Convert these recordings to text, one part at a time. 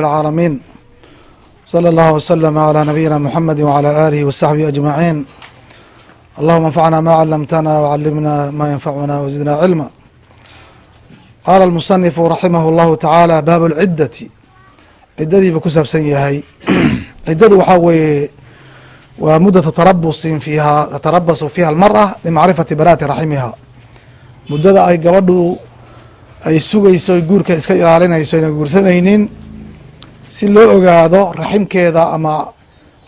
العالمين صلى الله وسلم على نبينا محمد وعلى آله وصحبه أجمعين اللهم انفعنا ما علمتنا وعلمنا ما ينفعنا وزدنا علما قال المصنف رحمه الله تعالى bاب العدة cidadii ba ku saabsan yahay cidadu waxaa weeye waa mudة tarabusin fiiha tatarabasu fiiha almarأة limacrifati baraati raximiha muddada ay gabadhu ay sugayso guurka iska ilaalinayso ayna guursanaynin si loo ogaado raximkeeda ama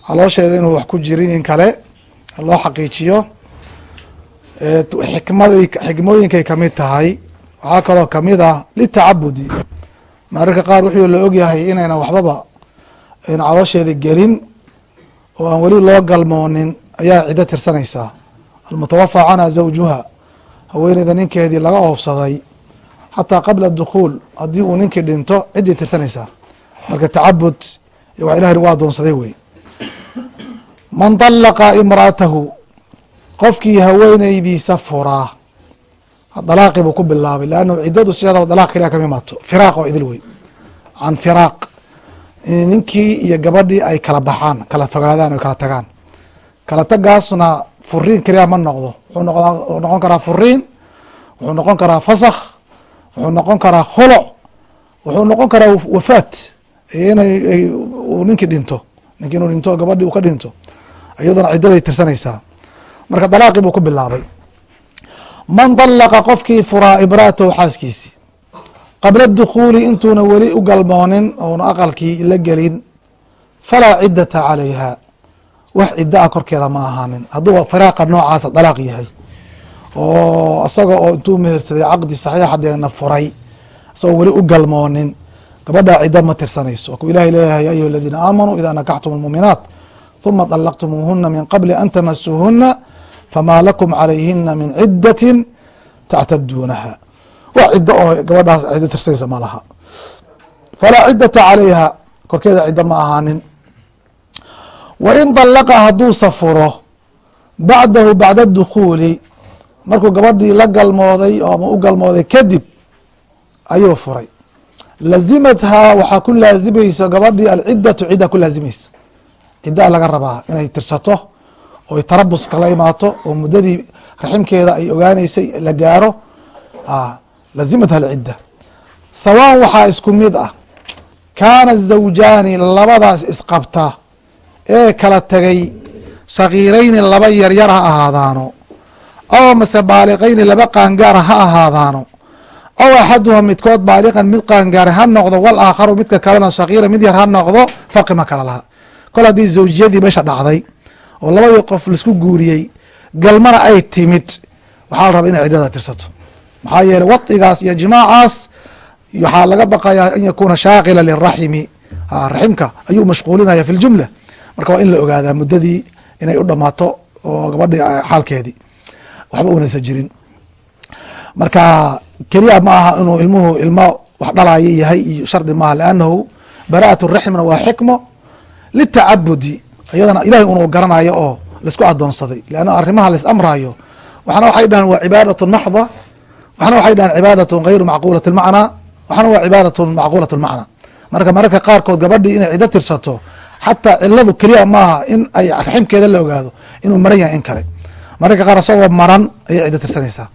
caloosheeda inuu wax ku jirin in kale loo xaqiijiyo xikmada xikmooyinkay ka mid tahay waxaa kaloo ka mid ah litacabudi. Mararka qaar wuxuu la ogyahay inaynan waxbaba caloosheeda gelin oo aan weli loo galmoonin ayaa ciddo tirsanaysaa almutawafa canha zawjuha haweeneyda ninkeedii laga oofsaday xataa qabla dukhuul haddii uu ninkii dhinto ciddii tirsanaysaa marka tacabud waa ilahay u adoonsaday wey man طalaqa imraatahu qofkii haweeneydiisa furaa dalaaqi buu ku bilaabay lannu ciddadu sideedaba dalaq kaliya kama imaato. Firaaq oo idil wey can firaaq ninkii iyo gabadhii ay kala baxaan kala fogaadaan o kala tagaan. Kala tagaasna furiin keliya ma noqdo. Wuxuu noqon karaa furiin wuxuu noqon karaa fasakh wuxuu noqon karaa kholoc wuxuu noqon karaa wafaat inay ninkii dhinto ninki inuu dhinto gabadhii uu ka dhinto iyaduna ciddaday tirsanaysaa. Marka dalaaqii buu ku bilaabay. Man dalaqa qofkii furaa ibraatahu xaaskiisi. Qabla dukhuuli intuuna weli u galmoonin oona aqalkii la gelin falaa ciddata calayha. Wax ciddo a korkeeda ma ahaanin. Hadduu firaaqa noocaasa dalaaq yahay. Oo isaga oo intuu mehersaday caqdi saxiixa deena furay isagoo weli u galmoonin gabadhaa cidda ma tirsanayso. Waa ku ilahay leeyahay ya ayuha aladiina aamanuu idaa nakaxtum almuuminaat uma طalaqtumuuhuna min qabli an tamasuuhuna famaa lakum calayhina min cidatin tactaduunaha. Wax ciddo oo gabadhaas ciddo tirsanaysa ma laha. Falaa ciddata calayha korkeeda ciddo ma ahaanin. Wain طalaqa hadduu safuro bacdahu bacda dukhuuli markuu gabadhii la galmooday oo ama u galmooday kadib ayuu furay lazimathaa waxaa ku laazimaysa gabadhii alciddatu cidda ku laazimaysa ciddaa laga rabaa inay tirsato oy tarabus kala imaato oo muddadii raximkeeda ay ogaaneysay la gaaro lazimatha alcidda. Sawaan waxaa isku mid ah kaana zawjaani labadaas isqabta ee kala tegay sagiirayni laba yaryar ha ahaadaano aw mase baaliqayni laba qaangaara ha ahaadaano aw axaduha midkood baaliqan mid qaangaare ha noqdo wal aakharu midka kalena shakiira mid yar ha noqdo farqi ma kala laha kol haddii zawjiyadii meesha dhacday oo labadii qof la isku guuriyey galmana ay timid waxaa la rabaa inay ciddada tirsato maxaa yeeley wadigaas iyo jimaacaas waxaa laga baqayaa an yakuuna shaakila liraximi raximka ayuu mashquulinaya fi ljumla marka waa in la ogaadaa muddadii inay u dhamaato oo gabadhi xaalkeedii waxba unaysa jirin marka keliya ma aha inuu ilmuhu ilmo wax dhalayo yahay iyo shardi maaha lannahu bara'at raxmna waa xikmo litacabudi iyadana ilahay unuu garanayo oo la isku adoonsaday lanna arrimaha lais amrayo waxna waxay dhahan waa cibaadatun maxda waxna waxay dhahan cibaadatun gayru macquulat lmacnaa waxna waa cibaadatun macquulat lmacnaa marka mararka qaarkood gabadhii inay ciddo tirsato xataa ciladu keliya maaha in ay raximkeeda la ogaado inuu maran yahay in kale. Mararka qaar isagoo maran ayay ciddo tirsanaysaa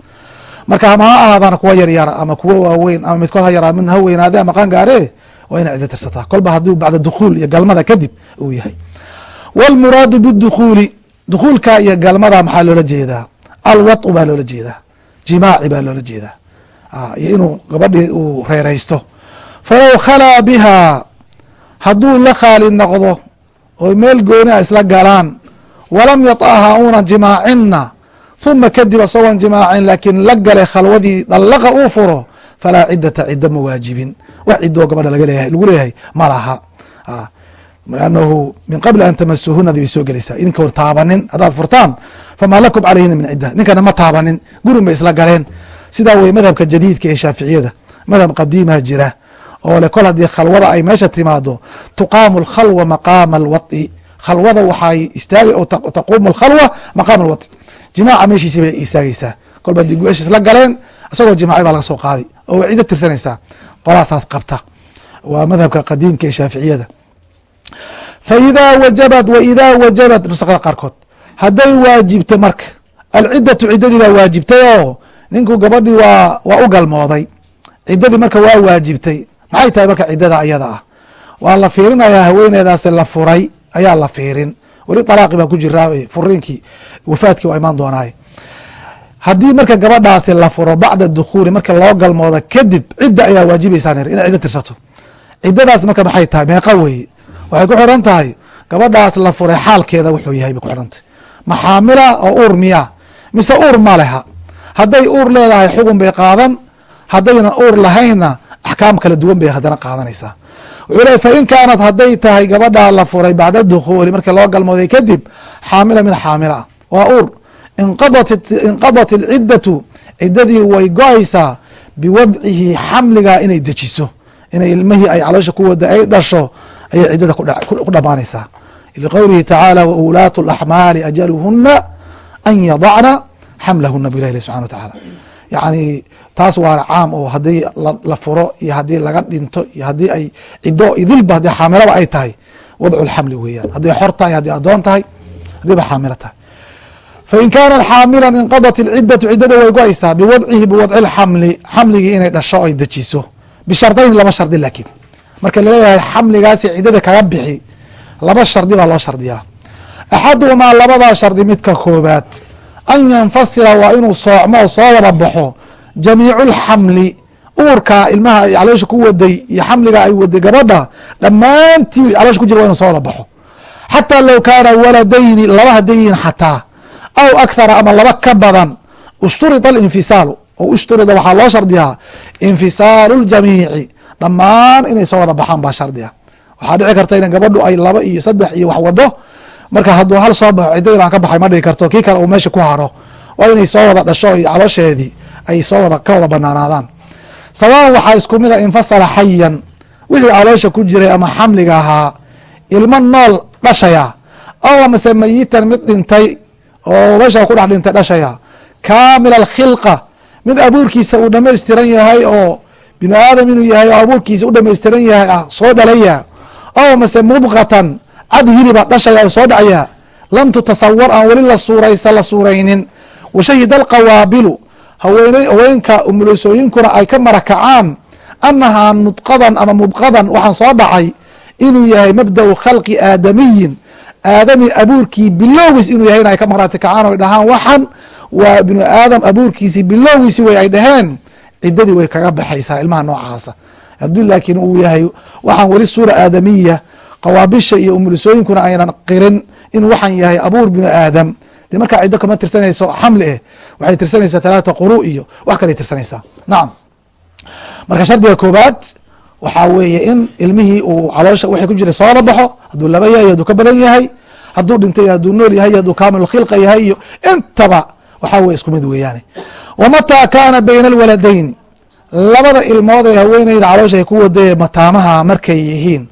marka ama ha ahaadaan kuwa yaryara ama kuwa waaweyn ama midkood ha yaraa midna ha weynaade ama qaangaare waa inay ciddo tirsataa kolba hadduu bacda dukhuul iyo galmada kadib uu yahay wاlmuraadu bاdukhuuli dukhuulka iyo galmada maxaa loola jeedaa alwaطu baa loola jeedaa jimaaci baa loola jeedaa iyo inuu gabadhii uu reeraysto falow khalaa biha hadduu la khaali noqdo oo meel gooni a isla galaan walam yaطaha unan jimaacinna ثuma kadib isagoon jimaacin laakiin la galay khalwadii dalaqa uu furo falaa ciddata ciddo ma waajibin wax cidoo gabadha lagu leeyahay ma laha lannahu min qabli an tamasuhunadi bay soo gelaysaa idinka taabanin haddaad furtaan famaa lakum calayhina min cidda ninkana ma taabanin gurin bay isla galeen sidaa wey madhabka jadiidka ee shaaficiyada madhab qadiimaha jira oo le kol haddii khalwada ay meesha timaado tuqaamu alkhalwa maqaama alwai khalwada waxay istaagay oo taquumu alkhalwa maqaama alwai jimaaca meeshiisii bay istaageysaa kolba dib esha isla galeen isagoo jimaacay baa laga soo qaaday oo way ciddo tirsanaysaa. Qolaasaas qabta. Waa madhabka qadiimka ee shaaficiyada. Fa idaa wajabat wa idaa wajabat nusakada qaarkood. Hadday waajibto marka alciddatu ciddadii baa waajibtay oo ninku gabadhii waa waa u galmooday. Ciddadii marka waa waajibtay. Maxay tahay marka ciddada ayada ah? Waa la fiirinayaa haweeneedaasi la furay ayaa la fiirin weli alaaqi baa ku jiraa furiinkii wafaadkii waa imaan doonaay haddii marka gabadhaasi la furo bacda dukhuuli marka loo galmoodo kadib cidda ayaa waajibaysaa inay ciddo tirsato. Ciddadaas marka maxay tahay? Meeqa weeye waxay ku xiran tahay gabadhaas la furay xaalkeeda wuxuu yahay bay ku xirantahy maxaamila oo uur miya mise uur ma leha? Hadday uur leedahay xugun bay qaadan. Haddaynan uur lahaynna axkaam kala duwan bay haddana qaadanaysaa wuxuu leey fa in kaanat hadday tahay gabadhaa la furay bacda dukhuuli markii loo galmooday kadib xaamila mid xaamila. Ah waa uur. Inqadat alciddatu ciddadii way go'aysaa biwadcihi xamliga inay dejiso. Inay ilmihii ay caloosha ku wada ay dhasho ayay ciddada ku dhamaanaysaa liqowlihi tacaala waulaatu laxmaali ajaluhuna an yadacna xamlahuna bu ilah subxana wa tacaala yani taas waa caam oo haddii la furo iyo haddii laga dhinto iyo haddii ay ciddo idilba haddii xaamilaba ay tahay wadcu lxamli weeyaan. Hadday xor tahay haddii addoon tahay haddiiba xaamilo tahay. Fain kaanat xaamila inqadat ilciddatu ciddada way go'aysaa biwadcihi biwadci lxamli xamligii inay dhasho ay dejiso. Bishardayn laba shardi laakiin. Marka la leeyahay xamligaasi ciddada kaga bixi laba shardi baa loo shardiyaa. Axaduhumaa labadaa shardi midka koobaad an yanfasila waa inuu soocmo oo soo wada baxo jamiicu lxamli uurka ilmaha ay caloosha ku waday iyo xamliga ay waday gabadha dhammaantii caloosha ku jira wa inu soo wada baxo. Xataa low kaana waladayni laba hadday yihiin xataa aw akhara ama laba ka badan ishturida alinfisaalu oo ishturida waxaa loo shardiyaa infisaalu ljamiici dhammaan inay soo wada baxaan baa shardiga waxaa dhici karta in gabadhu ay laba iyo saddex iyo wax wado marka hadduu hal soo baxo ciddadaan ka baxay ma dhigi karto kii kale uu meesha ku haro. Waa inay soo wada dhasho iyo caloosheedii ay soo wada ka wada banaanaadaan sawaan waxaa isku mid infasala xayan wixii caloosha ku jiray ama xamliga ahaa ilmo nool dhashaya aw amase mayitan mid dhintay oo meesha ku dhex dhintay dhashaya kaamil alkhilqa mid abuurkiisa uu dhamaystiran yahay oo binu aadam inuu yahay oo abuurkiisa u dhamaystiran yahay ah soo dhalaya aw amase mudqatan cad hiliba dhashaya oo soo dhacaya lam tutasawar aan weli la suuraysa la suuraynin. Washahida alqawaabilu haween haweenka umulusooyinkuna ay ka marakacaan annahaa nudqadan ama mudqadan waxaan soo dhacay inuu yahay mabda'u khalqi aadamiyin. Aadami abuurkii bilowgiis inuu yahay in ay ka maraati kacaan o dhahaan. Waxan waa binu aadam abuurkiisi bilowgiisi way ay dhaheen. Ciddadii way kaga baxaysaa ilmaha noocaasa. Haddii laakiin uu yahay waxaan weli suura aadamiya qawaabisha iyo umulisooyinkuna aynan qirin inuu waxaan yahay abuur binu aadam. Dee markaa ciddo kama tirsanayso xamli eh waxay tirsanaysaa talaata quru iyo wax kaley tirsanaysaa. Nacam marka shardiga koobaad waxaa weeye in ilmihii uu caloosha wixii ku jiray soola baxo hadduu laba yahay hadduu ka badan yahay hadduu dhintay hadduu nool yahay hadduu kaamil khilqa yahay iyo intaba waxaa weye isku mid weeyaane. Wamataa kaana bayna alwaladayni labada ilmood ee haweeneyda caloosha ay ku wadaye mataamaha markay yihiin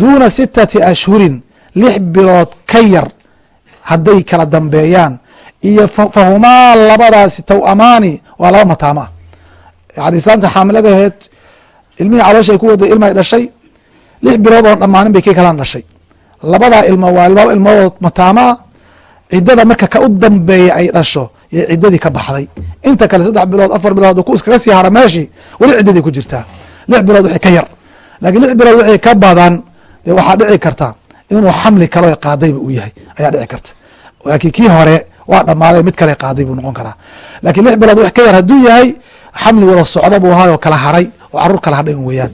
duuna sitati ashhurin lix bilood ka yar hadday kala dambeeyaan iyo fahumaa labadaasi tow amaani waa laba mataamo ah yani islaamta xaamiladaheed ilmihii caloosha ay ku waday ilma ay dhashay lix bilood oon dhammaanin bay kii kalaan dhashay labadaa ilmo waa laba ilmood mataamaa ciddada marka ka u dambeeya ay dhasho iyo ciddadii ka baxday inta kale saddex bilood afar bilood ku iskaga sii hara meeshii weli ciddadii ku jirtaa lix bilood wixii ka yar laakiin lix bilood wixii ka badan dee waxaa dhici karta inuu xamli kalo qaadayba uu yahay. Ayaa dhici karta. Laakiin kii hore waa dhammaaday mid kale qaaday buu noqon karaa. Laakiin lix bilood wix ka yar hadduu yahay xamli wada socda buu ahaay oo kala haray oo carruur kala hadhay weeyaan.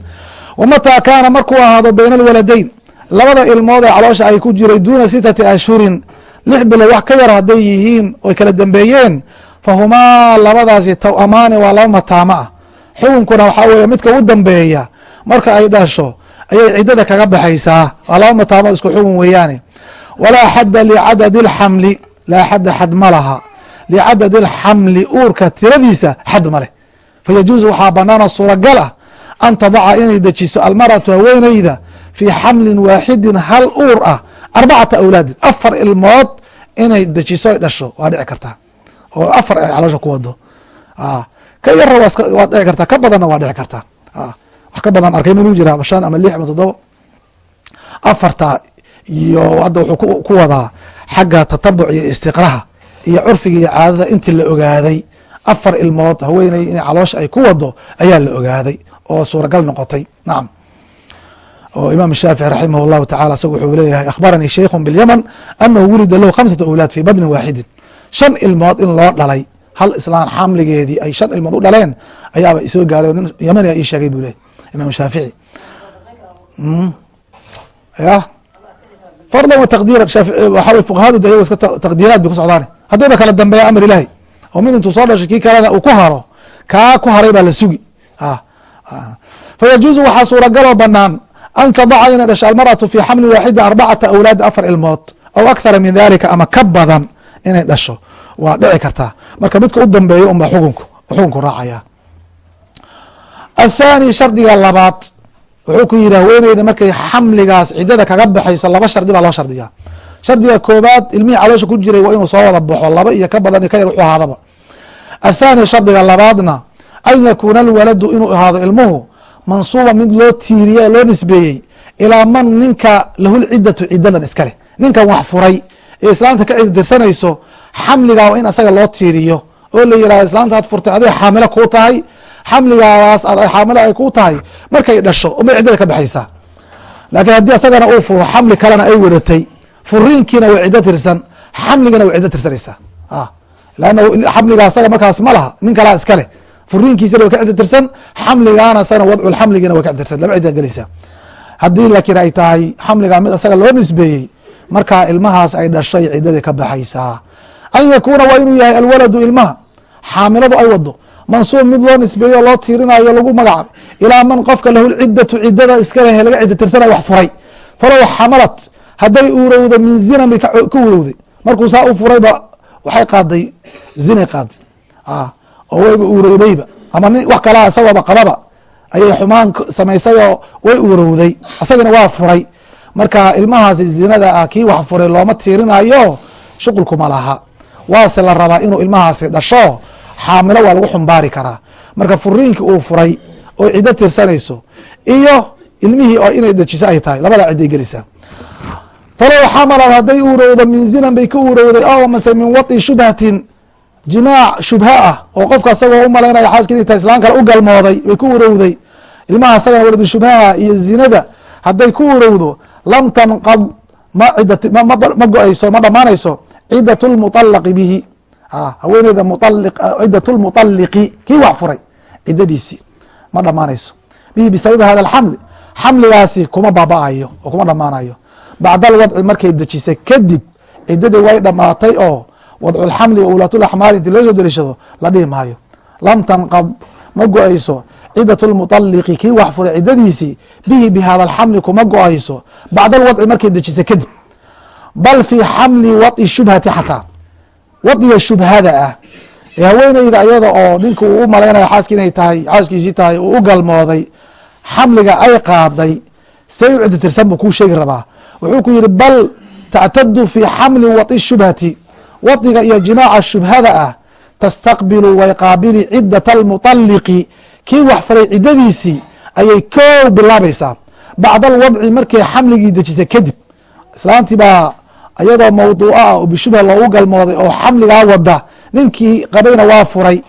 Wamataa kaana markuu ahaado bayna alwaladayn labada ilmood ee caloosha ay ku jiray duuna sitati ashhurin lix bilood wax ka yar hadday yihiin oy kala dambeeyeen fahumaa labadaasi taw amaani waa laba mataamo ah. Xukunkuna waxaa weeye midka u dambeeya marka ay dhasho ayay ciddada kaga baxaysaa. Waa laba mataamo isku xukun weeyaane. Walaa xadda licadadi alxamli laa xadda xad ma laha. Licadadi alxamli uurka tiradiisa xad ma leh. Fayajuusu waxaa banaanoo suuragal ah an tadaca inay dejiso almaratu haweeneyda fii xamlin waaxidin hal uur ah arbacata awlaadin. Afar ilmood inay dejiso ay dhasho waa dhici kartaa. Oo afar ay caloosha ku wado ka yarra waad dhici kartaa. Ka badanna waa dhici kartaa wax ka badan arkay minuu jira shan ama lix ama toddoba afarta iyo hadda wuxuu ku wadaa xagga tatabuc iyo istiqraha iyo curfiga iyo caadada intii la ogaaday. Afar ilmood haweeney in caloosha ay ku wado ayaa la ogaaday oo suuragal noqotay. Nacam oo imaam shaafici raximah اllahu tacala isagu wuxuu leeyahay akhbaranii shaykhu biاlymn anahu wulida lahu khamsata awlaad fi badnin waaxidin shan ilmood in loo dhalay hal islaan xamligeedii ay shan ilmood u dhaleen ayaaba isoo gaaray nin ymania ii sheegay buu leeyay imaam shaafici ya fardan wa taqdiiran waxaa fuqahadu de iyago iska taqdiiraad bay ku socdaane haddayba kala dambeeya amar ilaahi oo mid intuu soo dhashay kii kalena uu ku haro kaa ku haray baa la sugi fayajuuzu waxaa suuragaloo banaan an tadaca inay dhasho almarأaةu fi xamli waaxida arbacata awlaadi afar ilmood aw akthara min dalika ama ka badan inay dhasho waa dhici kartaa marka midka u dambeeyo unba xukunku xukunku raacaya athani shardiga labaad wuxuu ku yidhi haweeneyda markay xamligaas ciddada kaga baxayso laba shardi baa loo shardiyaa shardiga koobaad ilmihii caloosha ku jiray waa inuu soo wada baxo laba iyo ka badan ka yar wuxuu ahaadaba athani shardiga labaadna an yakuuna alwaladu inuu ahaado ilmuhu mansuuba mid loo tiiriye loo nisbeeyey ilaa man ninka lahulcidatu cidadan iskaleh ninkan wax furay ee islaamta ka cida dirsanayso xamligaa waa in asaga loo tiiriyo oo la yihahdo islaamta ad furtay aday xaamilo kuu tahay xamligaas xaamilo ay kuu tahay markay dhasho umay ciddada ka baxaysaa laakiin haddii asagana uu furo xamli kalena ay wadatay. Furiinkiina way ciddo tirsan xamligana way ciddo tirsanaysaa. Lanna xamliga asaga markaas ma laha nin kalaa iskaleh furiinkiisana way ka ciddo tirsan xamligaana asagana wadculxamligina way ka ciddo tirsan. Laba cidda gelaysaa. Haddii laakiin ay tahay xamligaa mid asaga loo nisbeeyey markaa ilmahaas ay dhashay ciddadii ka baxaysaa. An yakuuna waa inuu yahay alwaladu ilmaha. Xaamiladu ay wado mansuub mid loo nisbeeyo loo tiirinayo lagu magacaabay ilaa man qofka lahu lcidatu ciddada iskaleh laga ciddo tirsanay wax furay. Falow xamalat hadday uurowdo min zina bay ka uurowday markuu saa u furayba waxay qaaday zinay qaaday. Oo wayba uurowdayba ama nin wax kalaa isagooba qababa. Ayay xumaan samaysayoo way uurowday asagana waa furay. Marka ilmahaasi zinada ah kii wax furay looma tiirinayo shuqulkuma laha. Waase la rabaa inuu ilmahaasi dhasho xaamilo waa lagu xumbaari karaa. Marka furiinkii uu furay oo ciddo tirsanayso iyo ilmihii oo inay dejiso ay tahay labadaa cidday gelaysaa falow xamalad hadday uurowdo min zinan bay ka uurowday o mase min wai shubhatin jimaac shubha ah oo qofka asagoo u malaynaya inay tahay islaan kale u galmooday bay ku urowday ilmaha asagana waladu shubhaha iyo zinada hadday ku urowdo lam tanqad ma go'ayso ma dhamaanayso cidat lmuطalaqi bihi haweeneyda cidat lmuطaliqi kii wax furay? Cidadiisii ma dhamaanayso bihi bisababi hada alxamli xamligaasi kuma baaba-ayo oo kuma dhamaanayo bacda alwadci markay dejisay kadib ciddadii way dhamaatay oo wadculxamli wa ulaatulaxmaali inti loo soo deliishado la dhihi maayo. Lam tanqad ma go'ayso. Cidat lmuطaliqi kii wax furay ciddadiisii bihi bi hada alxamli kuma go'ayso. Bacda alwadci markay dejisay kadib. Bal fii xamli wai shubhati xataa wadiga shubhada ah. Ee haweeneyda ayada oo ninka uu u malaynaya xaaski inay tahay xaaskiisii tahay uu u galmooday xamliga ay qaaday say u ciddi tirsan buu kuu sheegi rabaa. Wuxuu ku yihi bal tactadu fi xamli wai shubhati. Wadiga iyo jimaaca shubhada ah tastaqbilu way qaabili cidat almuطaliqi kii wax faray ciddadiisii ayay kow bilaabaysaa bacda alwadci markay xamligii dejisay kadib islaantii baa iyadoo mawduuca ah oo bishubha loogu galmooday oo xamligaa wada ninkii qabayna waa furay.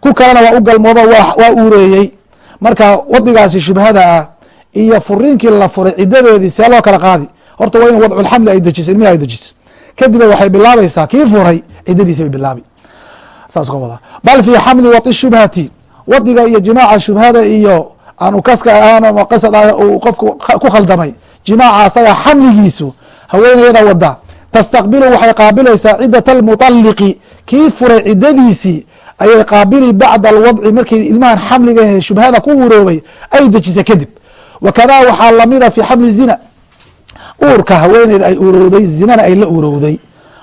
Ku kalena waa u galmoodo waa uureeyey. Marka wadigaasi shubhada ah iyo furiinkii la furay ciddadeedii see loo kala qaadi. Horta waa in wadculxamli ay dejiso ilmihi ay dejiso. Kadib waxay bilaabaysaa kii furay? Ciddadiisi bay bilaabi. Saas ka wada bal fii xamli wai shubhati wadiga iyo jimaaca shubhada iyo aanu kaska ahaan qasad ah uu qofku ku khaldamay jimaaca asaga xamligiisu haweeneyada wada. Tastaqbilu waxay qaabilaysaa cidat almuطaliqi kii furay ciddadiisii ayay qaabili bacda alwadci markii ilmahan xamliga ahe shubhada ku uroobay ay dejisay kadib. Wakada waxaa lamida fi xamli zina. Uurka haweeneyda ay urowday zinana ay la urowday.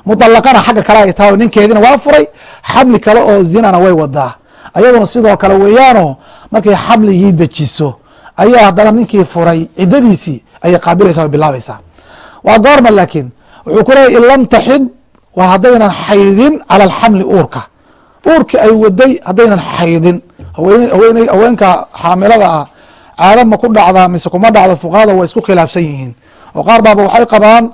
Muطalaqana xagga kale ay tahay ninkeedina waa furay xamli kale oo zinana way wadaa. Ayaduna sidoo kale weeyaano markay xamligii dejiso ayaa haddana ninkii furay ciddadiisii ayay qaabilaysa way bilaabaysaa waa goorma laakiin. Wuxuu ku in lam taxid waa haddaynan xaydin cala alxamli uurka. Uurkii ay waday haddaynan xaydin. Haween haweenka xaamilada ah caado ma ku dhacdaa mise kuma dhacdo fuqahada way isku khilaafsan yihiin. Oo qaar baaba waxay qabaan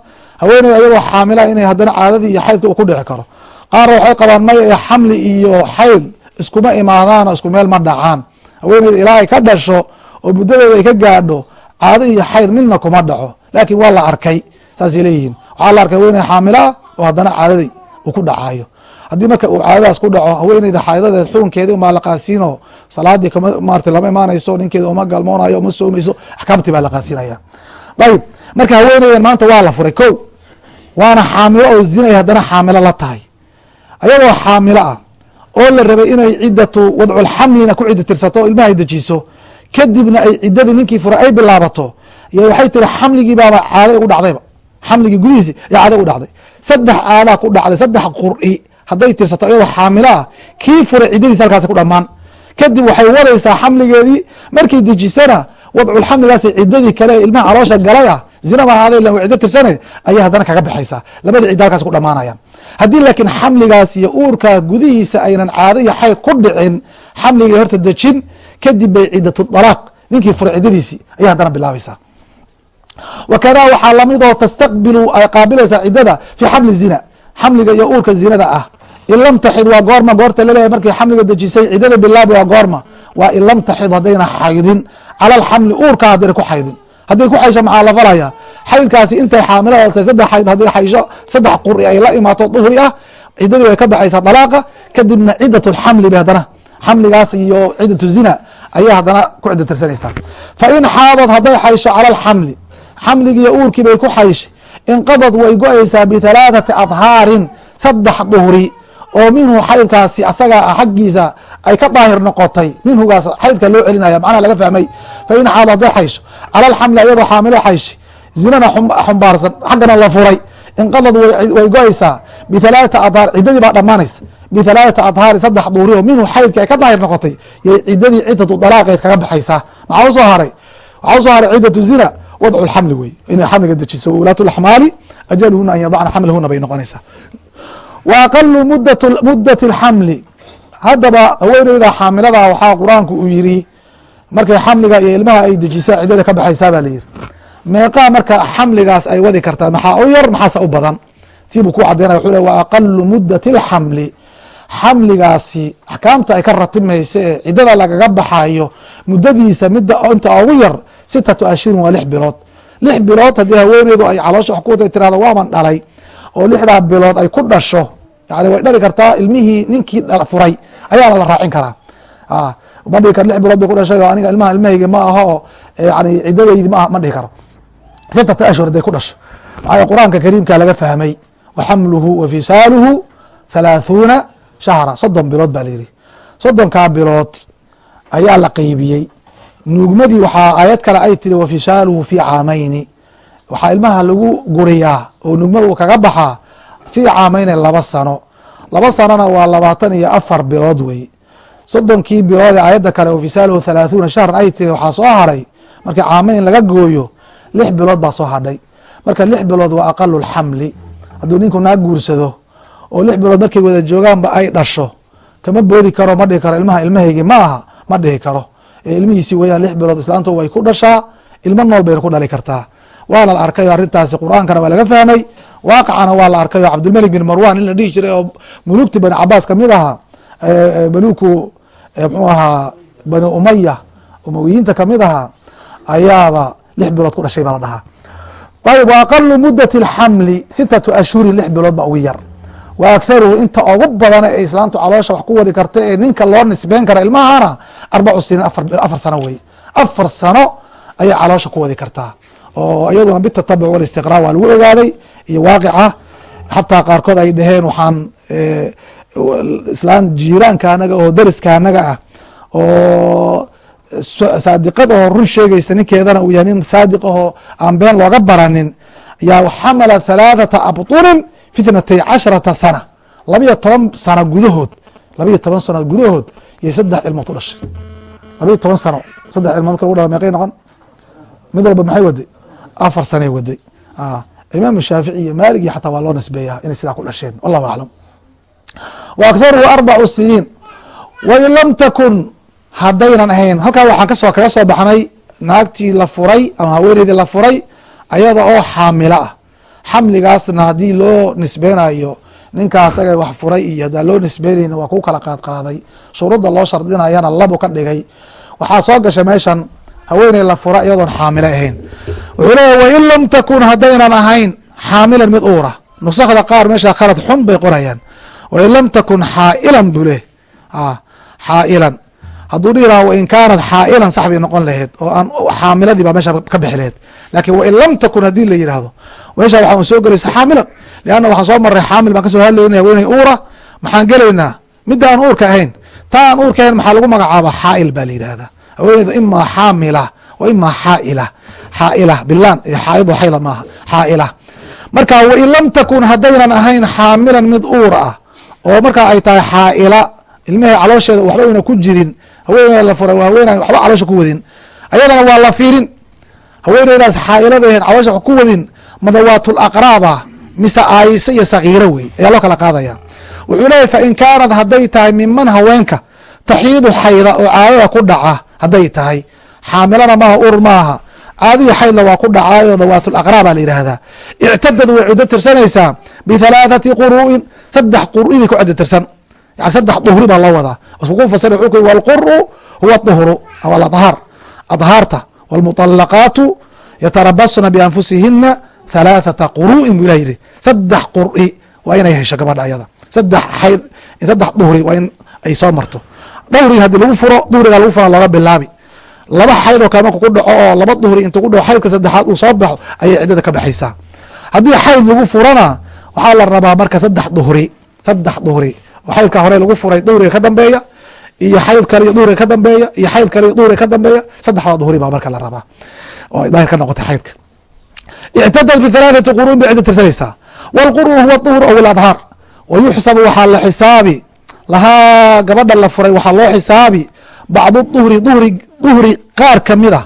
haweeney ayagoo xaamila inay haddana caadadii iyo xaydka uu ku dhici karo. Qaarna waxay qabaan maya ee xamli iyo xayd iskuma imaadaan oo isku meel ma dhacaan. Haweeneyda ilaa ka dhasho oo muddadeeda ay ka gaadho caado iyo xayd midna kuma dhaco. Laakiin waa la arkay saasay leeyihiin. Waxaa la arkay haweeney xaamilo ah oo haddana caadadii uu ku dhacayo haddii marka uu caadadaas ku dhaco haweeneyda xaydadaed xukunkeedii umaa la qaadsiino salaadii kama maarata lama imaanayso ninkeeda uma galmoonayo uma soomayso axkaamtii baa la qaadsiinaya ayib marka haweeneydan maanta waa la furay. Ko waana xaamilo oo zinay haddana xaamilo la tahay. Ayagoo xaamilo ah oo la rabay inay ciddatu wadculxamlina ku cidda tirsato o ilmahay dejiso kadibna ay ciddadii ninkii furay ay bilaabato iyo waxay tiri xamligii baaba caada ugu dhacdayba xamligii gudihiisi ya caada ugu dhacday. Saddex caadaa ku dhacday saddex qur'i. Hadday tirsato iyadoo xaamilo kii furay ciddadiisa halkaasi ku dhammaan. Kadib waxay wadaysaa xamligeedii markay dejisana wadculxamligaas ciddadii kale ilmaha caloosha galay ah ahaada ila ciddo tirsane ayay haddana kaga baxaysaa. Labada cidda halkaas ku dhamaanayaan haddii laakiin xamligaas iyo uurkaa gudihiisa aynan caado iyo xayd ku dhicin xamligii horta dejin kadib bay ciddatu dalaaq. Ninkii furay ciddadiisii ayay haddana bilaabaysaa wakada waxaa la mid oo tastaqbilu ay qaabilaysaa ciddada fi xamli zina xamliga iyo uurka zinada ah. In lam taxid waa goorma goorta la leeyahay markay xamliga dejisay ciddada bilaabi waa goorma. Waa in lam taxid haddayna xaydin cala alxamli uurka haddayna ku xaydin. Hadday ku xaysho maxaa la falaya? Xaydkaasi intay xaamilada tahay saddex xayd hadday xaysho saddex quri ay la imaato duhri ah ciddadii way ka baxaysaa dalaaqa kadibna ciddat lxamli bay haddana xamligaas iyo ciddatu zina ayay haddana ku cidda tirsanaysaa. Fa in xaadad hadday xaysho cala alxamli xamligii iyo uurkii bay ku xayshay. Inqadad way go'aysaa bihalaathati adhaarin saddex duhri oo minhu xaydkaasi asagaa ah xaggiisa ay ka daahir noqotay. Minhugaas xaydka loo celinaya macnaha laga fahmay. Fa in xaad hadday xaysho cala xaamilo xayshay zinana xumbaarsan xaggana la furay. Inqadad way go'aysaa bihalaathati adhaar ciddadii baa dhammaanaysa. Bihalaathati adhaari saddex duhri oo minhu xaydka ay ka daahir noqotay yay ciddadii ciddatu dalaaqeed kaga baxaysaa. Maxaa u soo haray? Waxaa u soo haray ciddatu zina wadcu lxamli wey inay xamliga dejiso. Ulaatu laxmaali ajaluhuna an yadacna xamlahuna bay noqonaysaa. Wa aqalu mudat mudati اlxamli haddaba haweeneyda xaamilada waxaa qur'aanku uu yiri markay xamliga iyo ilmaha ay dejisa ciddada ka baxaysaa baa layidhi meeqaa marka xamligaas ay wadi kartaa maxaa u yar maxaase u badan? Tii buu ku cadeynaya wuxuu le wa aqalu mudati اlxamli xamligaasi axkaamta ay ka ratimaysa ee ciddada lagaga baxayo muddadiisa midda inta ugu yar sitatu ashirin waa lix bilood lix bilood haddii haweeneydu ay caloosha wax ku wata tirahdo waaban dhalay oo lixdaa bilood ay ku dhasho yani way dhali kartaa ilmihii ninkii furay ayaana la raacin karaa ma dhihi karo lix bilood bay ku dhashay aniga ilmaha ilmahayga ma aho yani ciddadaydi ma ma dhihi karo sitata ashhur haday ku dhasho maxaa qur'aanka kariimka laga fahmay wa xamluhu wa shahra soddon bilood baa layidhi soddonkaa bilood ayaa la qeybiyey nuugmadii waxaa aayad kale ay tiri wafishaaluhu fi caamayni waxaa ilmaha lagu guriyaa oo nuugmada uu kaga baxaa fii caamayni laba sano. Laba sanona waa labaatan iyo afar bilood wey. Soddonkii bilood ee aayadda kale wafisaaluhu halaaثuuna shahran ay tiri waxaa soo haray. Markii caamayn laga gooyo lix bilood baa soo hadhay. Marka lix bilood waa aqalu lxamli. Hadduu ninku naa guursado oo lix bilood markay wada joogaanba ay dhasho kama boodi karo ma dhihi karo ilmaha ilmahaygi ma aha ma dhihi karo ilmihiisi weyaan lix bilood islaantu way ku dhashaa ilmo nool bayna ku dhali kartaa. Waana la arkay o arrintaasi qur'aankana waa laga fahmay. Waaqicana waa la arkay oo cabdilmalik bin marwan in la dhihi jiray oo mulugti bani cabaas ka mid ahaa maluku mxuu ahaa bani umaya umawiyiinta ka mid ahaa ayaaba lix bilood ku dhashay baa la dhahaa. Ayb aqalu mudati اlxamli sitatu ashhurin lix bilood ba ugu yar wa akharuhu inta ugu badan ee islaamtu caloosha wax ku wadi karta ee ninka loo nisbeyn kara ilmahana arbacu siniin afar sano wey. Afar sano ayay caloosha ku wadi kartaa oo iyaduna bitatabuc walistiqraa waa lagu ogaaday iyo waaqica. Xataa qaarkood ay dhaheen waxaan islaan jiiraanka anaga oo dariska anaga ah. Oo saadiqad oo run sheegaysa ninkeedana uu yahay nin saadiq ahoo aan been looga baranin. Yaa xamala halaathata abطunin fi itnatay casharata sana labiyo toban sano gudahood labiyo toban sano gudahood yay saddex cilmood ku dhashay. labiyo toban sano saddex cilmood marka lagu dhala meeqay noqon? Mid walba maxay waday? Afar sanay waday. Imaam shaafici iyo maalig iyo xataa waa loo nisbeeyaa inay sidaa ku dhasheen wallahu aclam. Wa akharuhu arbacu siniin. Wain lam takun haddaynan ahayn. Halkaa waxaan ka soo kaga soo baxnay naagtii la furay ama haweeneydii la furay ayada oo xaamilo ah xamligaasna haddii loo nisbeynayo ninkaa asaga wax furay iyo haddaan loo nisbeynayni waa ku kala qaadqaaday. Shuruudda loo shardinayana labu ka dhigay. Waxaa soo gasha meeshan haweeney la fura iyadoon xaamilo ahayn. Wuxuu leeyahy wain lam takun haddaynan ahayn xaamilan mid uura. Nusakda qaar meesha khalad xun bay qorayaan. Wain lam takun xaa'ilan buu leh. Xaa'ilan hadduu dhihi laha wain kaanat xaa'ilan sax bay noqon laheyd oo aan xaamiladii baa meesha ka bixi laheyd laakiin wain lam takun haddii la yidhaahdo meesha waxaa soo gelaysa xaamilan leanna waxaan soo maray xaamil baan ka soo hadlayna haweeney uura maxaan gelaynaa? Midda aan uurka ahayn ta aan uurka ahayn maxaa lagu magacaaba xaa'il baa la yidhahdaa haweeneyda imaa xaamila wa imaa xaaila. Xaaila bilan iyo xaaido xayda maaha. Xaaila. Marka wain lam takun haddaynan ahayn xaamilan mid uur ah oo markaa ay tahay xaaila ilmihii caloosheeda waxba una ku jirin haweeneyda la furay waa haweeney waxba caloosha ku wadin. Ayadana waa la fiirin. Haweeneydaas xaailadahen caloosha ku wadin madawaatul aqraaba mise aayise iyo sakiiro wey ayaa loo kala qaadaya. Wuxuu leeyahy fain kaanad hadday tahay miman haweenka taxiidu xayda oo caadada ku dhaca hadday tahay. Xaamilana maaha urur maaha. Caadihi xaydla waa ku dhacaayo dawaatul aqraa baa la yidhaahdaa. Ictadad way cuddo tirsanaysaa bihalaathati quru'in saddex qur'i bay ku cuddo tirsan yani saddex duhri baa loo wadaa iskuku fasira wuxuu ku yiri walqur'u huwa duhru aw aladhaar adhaarta waalmuطalaqaatu yatarabasna bianfusihina halaathata quru'in buu ilah yidhi saddex qur'i waa inay hesho gabadha ayada saddex xayd saddex duhri waa in ay soo marto dahri haddii lagu furo duhrigaa lagu fura looga bilaabi laba xayd oo kale marku ku dhaco oo laba duhri intu ku dhaco xaydka saddexaad uu soo baxo ayay ciddada ka baxaysaa haddii xayd lagu furana waxaa la rabaa marka saddex duhri saddex duhri oo xaydka hore lagu furay duhriga ka dambeeya iyo xayd kale iyo duhriga ka dambeeya iyo xayd kale iyo duhriga ka dambeeya saddexdaa duhri baa marka la rabaa. Oo daahir ka noqotay xaydka ictadad bihalaathati quruun bay cidda tirsanaysaa wاlqur'u huwa duhr aw اladhaar wayuxsabu waxaa la xisaabi. Lahaa gabadha la furay waxaa loo xisaabi. Bacdu duhri duhri duhri qaar ka mid a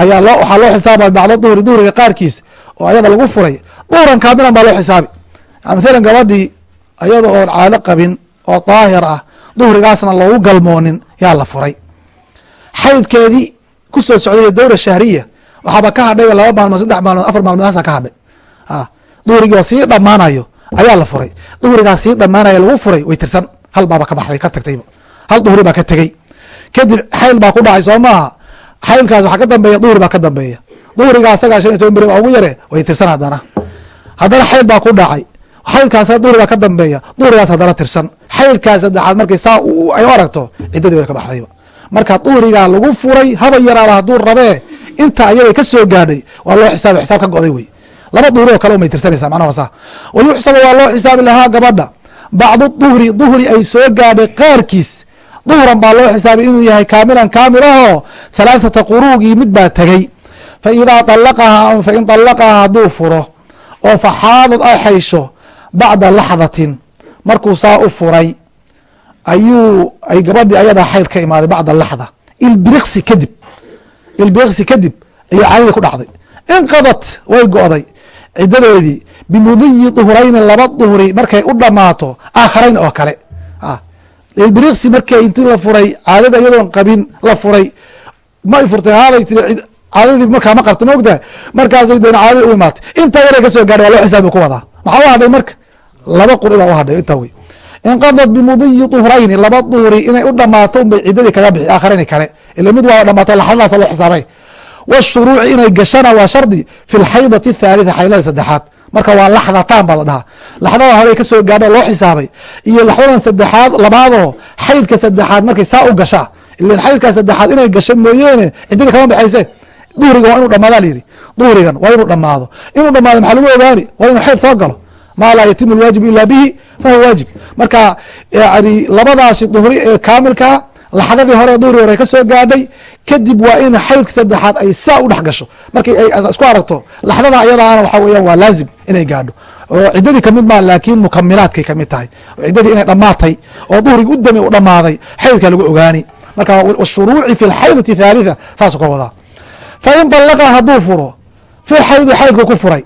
ayaa loo waxaa loo xisaabaya bacdo duhri duhriga qaarkiis oo ayada lagu furay. Duhran kaamilan baa loo xisaabi. Mathalan gabadhii ayada oon caado qabin oo daahir ah duhrigaasna loogu galmoonin yaa la furay. Xaydkeedii ku soo socday dowra shahriya waxaaba ka hadhay laba maalmood saddex maalmood afar maalmood ka hadhay. Duhrigii oo sii dhammaanayo ayaa la furay. Duhrigaas sii dhammaanaya lagu furay way tirsan hal ka baxday ka tagtayba. Hal duhri baa ka tegey kadib xayl baa ku dhacay soo maaha. Xaylkaas waxaa ka dambeeya duhri baa ka dambeeya. Duhrigaa asagaa shan iyo toban beri baa ugu yare way tirsan haddana. Haddana xayl baa ku dhacay xaylkaas duhri baa ka dambeeya duhrigaas haddana tirsan. Xaylkaas saddexaad markay saa ay u aragto ciddadii way ka baxdayba. Marka duhrigaa lagu furay haba yaraaba hadduu rabee inta ayaday ka gaadhay waa loo xisaabay xisaab ka go'day wey. Laba duhri oo kale umay tirsanaysaa macnaha saa. Wayuxsabu waa loo xisaabi lahaa gabadha. Bacdu duhri duhri ay soo gaadhay qaarkiis. Duhran baa loo xisaabay inuu yahay kaamilan kaamilahoo halaathata quruugii mid baa tegey fa idaa fain dalaqahaa hadduu furo. Oo faxaadad ay xaysho bacda laxdatin markuu saa u furay ayuu ay gabadhii ayadaa xayd ka imaaday bacda laxda. Ilbiriksi kadib ilbiriksi kadib ayuu caadadii ku dhacday. Inqadat way go'day. Ciddadeedii bimudiyi duhrayni laba duhri markay u dhammaato aakharayn oo kale. Ilbiriksi markay intii la furay caadada iyadoon qabin la furay ma furtay haaday tiri caadadii markaa ma qabta ma ogtahay? Markaasay deen caadadii u imaatay. Intaa yaray ka gaadhay waa loo xisaabi ku wadaa. Maxaa u hadhay marka laba quri baa u hadhay intaa wey inqadat bimudiyi duhrayni laba duhri inay u dhammaato unbay ciddadii kaga bixi aakharayn kale. Ila mid waa dhamaato laxdadaasa loo xisaabay. Wshuruuci inay gashana waa shardi fi lxaydati athaalitha xaydada saddexaad. Marka waa laxdataan baa la dhahaa. Laxdada hore ka soo gaadho loo xisaabay. Iyo laxdadan saddexaad labaadoo xaydka saddexaad markay saa u gashaa. Ilan xaydkaa saddexaad inay gasho mooyeene ciddadii kama baxayse duhrigan waa inuu dhamaada layidhi duhrigan waa inuu dhamaado inuu dhamaado maxaa lagu ogaani? Waa inuu xayd soo galo maa laa yatimu lwaajibu ila bihi fahuwa waajib. Marka yani labadaasi duhri ee kaamilkaa laxdadii hore duhri hore ka soo gaadhay kadib waa in xaydka saddexaad ay saa u dhex gasho. Markay ay isku aragto laxdada ayadaana waxaa weeyaan waa laazim inay gaadho. Oo ciddadii ka mid maa laakiin mukamilaadkay ka mid tahay. Ciddadii inay dhammaatay oo duhrigi u damey u dhammaaday xaydka lagu ogaani. Marka washuruuci fi lxaydati thaalitha saasuu ka wadaa. Fa in dallaqa hadduu furo fi xaydi xaydku ku furay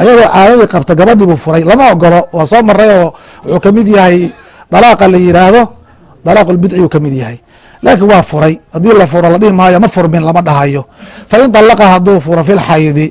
ayadoo caadadii qabta gabadhii buu furay. Lama ogolo waa soo maray oo wuxuu ka mid yahay dalaaqa la yiraahdo dalaaq lbidci uu ka mid yahay. Laakiin waa furay. Haddii la furo la dhihi maayo ma furmin lama dhahayo. Fain dalaqa hadduu furo fi lxaydi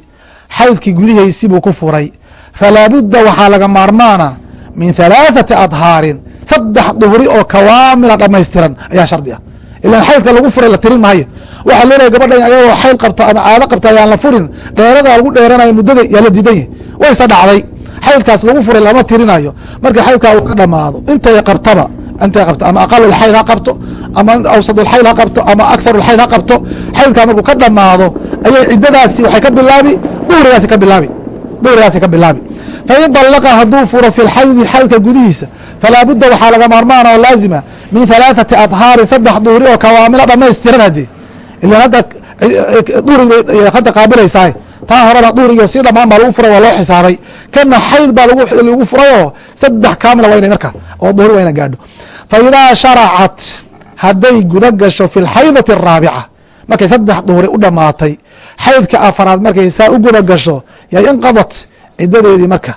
xaydkii gudihiisi buu ku furay. Falaa budda waxaa laga maarmaana min halaaثati adhaarin saddex duhri oo kawaamila dhamaystiran ayaa shardi ah ilan xaydka lagu furay la tirin maayo. Waxaa leedahay gabadhan ayagoo xayl qabta ama caado qabta ayaan la furin. Dheerada lagu dheeranayo muddada yaa la diidan yahy wayse dhacday. Xaydkaas lagu furay lama tirinayo marka xaydkaa uu ka dhamaado intay qabtaba intay qabto ama aqalulxayd ha qabto ama awsadulxayd ha qabto ama akarulxayd ha qabto xaydkaa markuu ka dhamaado ayay ciddadaasi waxay ka bilaabi duhrigaasi ka bilaabi duhrigaasi ka bilaabi. Fain dalaqa hadduu furo fi lxaydi xaydka gudihiisa falaa budda waxaa laga maarmaana oo laazima min halaaثati adhaarin saddex duhri oo kawaamila dhamaystiran haddii ilan hadda duhrig hadda qaabilaysaa taa horena duhrigi si dhamaan baa lagu furay waa loo xisaabay kana xayd baa lagu furay oo saddex kaamila wayna marka oo duhri wayna gaadho fa idaa sharacat hadday guda gasho fi lxaydati araabica markay saddex duhri u dhamaatay xaydka afaraad markay saa u guda gasho yay inqadat cidadeedii marka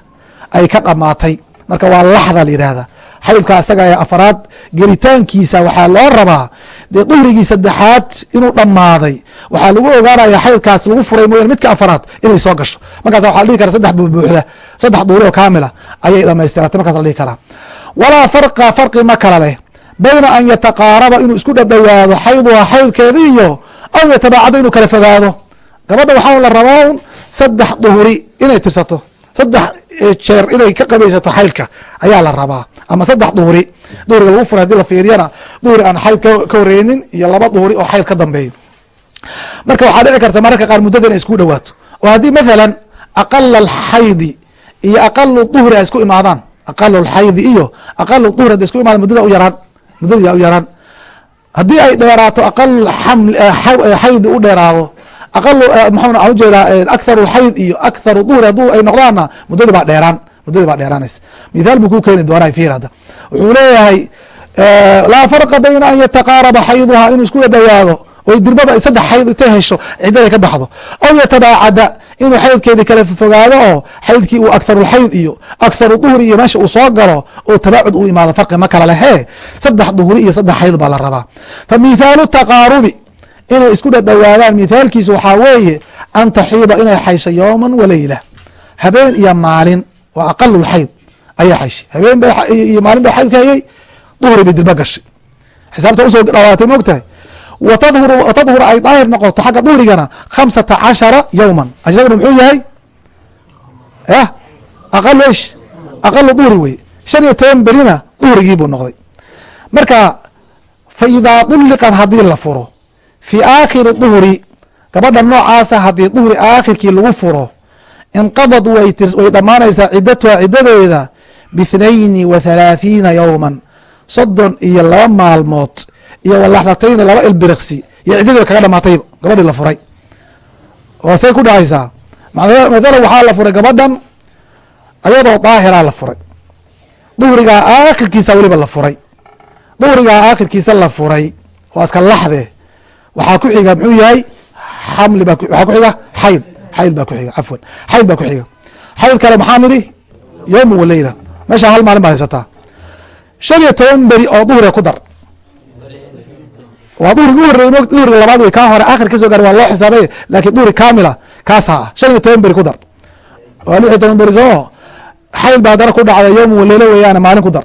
ay ka dhamaatay marka waa laxda la yidhaahda xaydka isaga ee afaraad gelitaankiisa waxaa loo rabaa. Dee duhrigii saddexaad inuu dhammaaday. Waxaa lagu ogaanaya xaydkaas lagu furay mooyane midka afaraad inay soo gasho. Markaas waxa la dhihi kara saddex buubuuxda saddex duhri kaamila ayay dhamaystiratay markaas la dhihi karaa. Walaa farqa farqi ma kala leh. Bayna an yataqaaraba inuu isku dhadhowaado xayduha xaydkeeda iyo aw yatabaacado inuu kala fogaado. Gabadha waxaa la rabaa un saddex duhri inay tirsato saddex jeer inay ka qabaysato xaydka ayaa la rabaa ama saddex duhri duhriga lagu furay haddii la fiiriyana duhri aan xayd ka horeynin iyo laba duhri oo xayd ka dambeeyo marka waxaa dhici karta mararka qaar muddada inay isku dhawaato. Oo haddii mathalan aqala alxaydi iyo aqalu duhri ay isku imaadaan. Aqalu alxaydi iyo aqalu duhri hadday isku imaadaan muddada u yaraan muddada u yaraan. Haddii ay dheeraato aqal xaydi u dheeraado aqal maxaa u jeedaa akharu xayd iyo akharu duhri hadduu ay noqdaanna muddadii baa dheeraan muddadii baa dheeraanaysa. Mithaal buu ku keeni doonaa fiir hadda wuxuu leeyahay laa farqa bayna an yataqaaraba xayduhaa inuu isku dhawaado oy dirbaba saddex xayd intay hesho ciddada ka baxdo. Aw yatabaacada inuu xaydkeedii kala fogaado oo xaydkii uu akharulxayd iyo akharu duhri iyo meesha uu soo galo oo tabaacud u imaado farqi ma kala lehee saddex duhri iyo saddex xayd baa la rabaa. Fa mithaalu taqaarubi inay isku dhadhowaadaan mithaalkiisa waxaa weeye an taxiida inay xaysho yowman waleyla habeen iyo maalin waa aqalu lxayd ayay xayshay habeen iyo maalin ba xaydka hayay duhri bay dirba gashay. Xisaabta u soo dhawaatay moogtahay watadhuru ay daahir noqoto xagga duhrigana khamsata cashara yowman isaguna muxuu yahay? Yah aqalu ish aqalu duhri wey shan iyo toban berina duhrigii buu noqday. Marka fa idaa duliqad haddii la furo fii aakhiri duhri gabadha noocaasa haddii duhri aakhirkii lagu furo inqadad way dhammaanaysaa ciddatuha ciddadeeda biithnayni wa halaathiina yowman soddon iyo laba maalmood iyo walaxdatayni laba ilbiriqsi iyo ciddadii ba kaga dhamaatayba gabadhii la furay oo say ku dhacaysaa mathalan waxaa la furay gabadhan ayadoo daahiraa la furay duhrigaa aakhirkiisa weliba la furay duhrigaa aakhirkiisa la furay waa iska laxde waxaa ku xiga muxuu yahay xamli baa waxaa ku xiga xayd xayd baa ku xiga cafwan xayd baa ku xiga. Xayd kale maxaa nidhi? Yowma waleyla meesha hal maalin baad haysataa shan iyo toban beri oo duhriga ku dar. Waa duhriga u horreeyey duhriga labaad wey kaa hore aakhir ka soo gaar waa loo xisaabay laakiin duhri kaamila kaasaa ah shan iyo toban beri ku dar. Waa lix iyo toban beri soo xayl baa haddana ku dhacda yowma waleylo weeyaane maalin ku dar.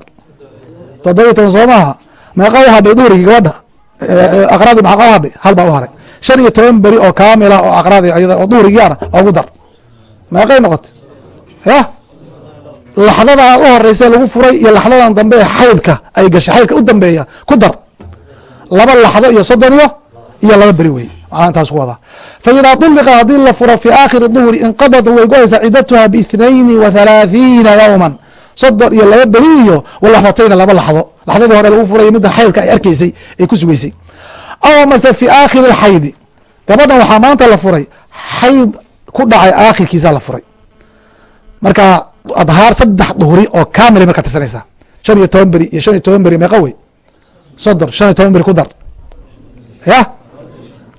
Toddoba iyo toban soo maaha. Meeqa u hadhay duhrigii gabadha. Aqraadii maxaa u hadhay hal baa u haray shan iyo toban beri oo kaamila oo aqraadii ayada oo duhrigiiana ogu dar. Meeqay noqotay? Yah laxdadaa u horeysa lagu furay iyo laxdadan dambe ee xaydka ay gashay xaydka u dambeeya ku dar. Laba laxdo iyo soddon iyo iyo laba beri wey macnaa intaas ku wadaa fa idaa duliqa haddii la furo fi aakhiri duhri inqadad way go'aysaa ciddatuha biithnayni wa halaathiina yowman soddon iyo laba beri iyo walaxdatayna laba laxdo. Laxdadii hore lagu furay midda xaydka ay arkaysay ay ku sugaysay aw mase fi aakhiri alxaydi gabadhan waxaa maanta la furay. Xayd ku dhacay aakhirkiisa la furay. Marka adhaar saddex duhri oo kaamilay markaa tirsanaysaa shan iyo toban beri iyo shan iyo toban beri meeqa wey? Soddon shan iyo toban beri ku dar. Yah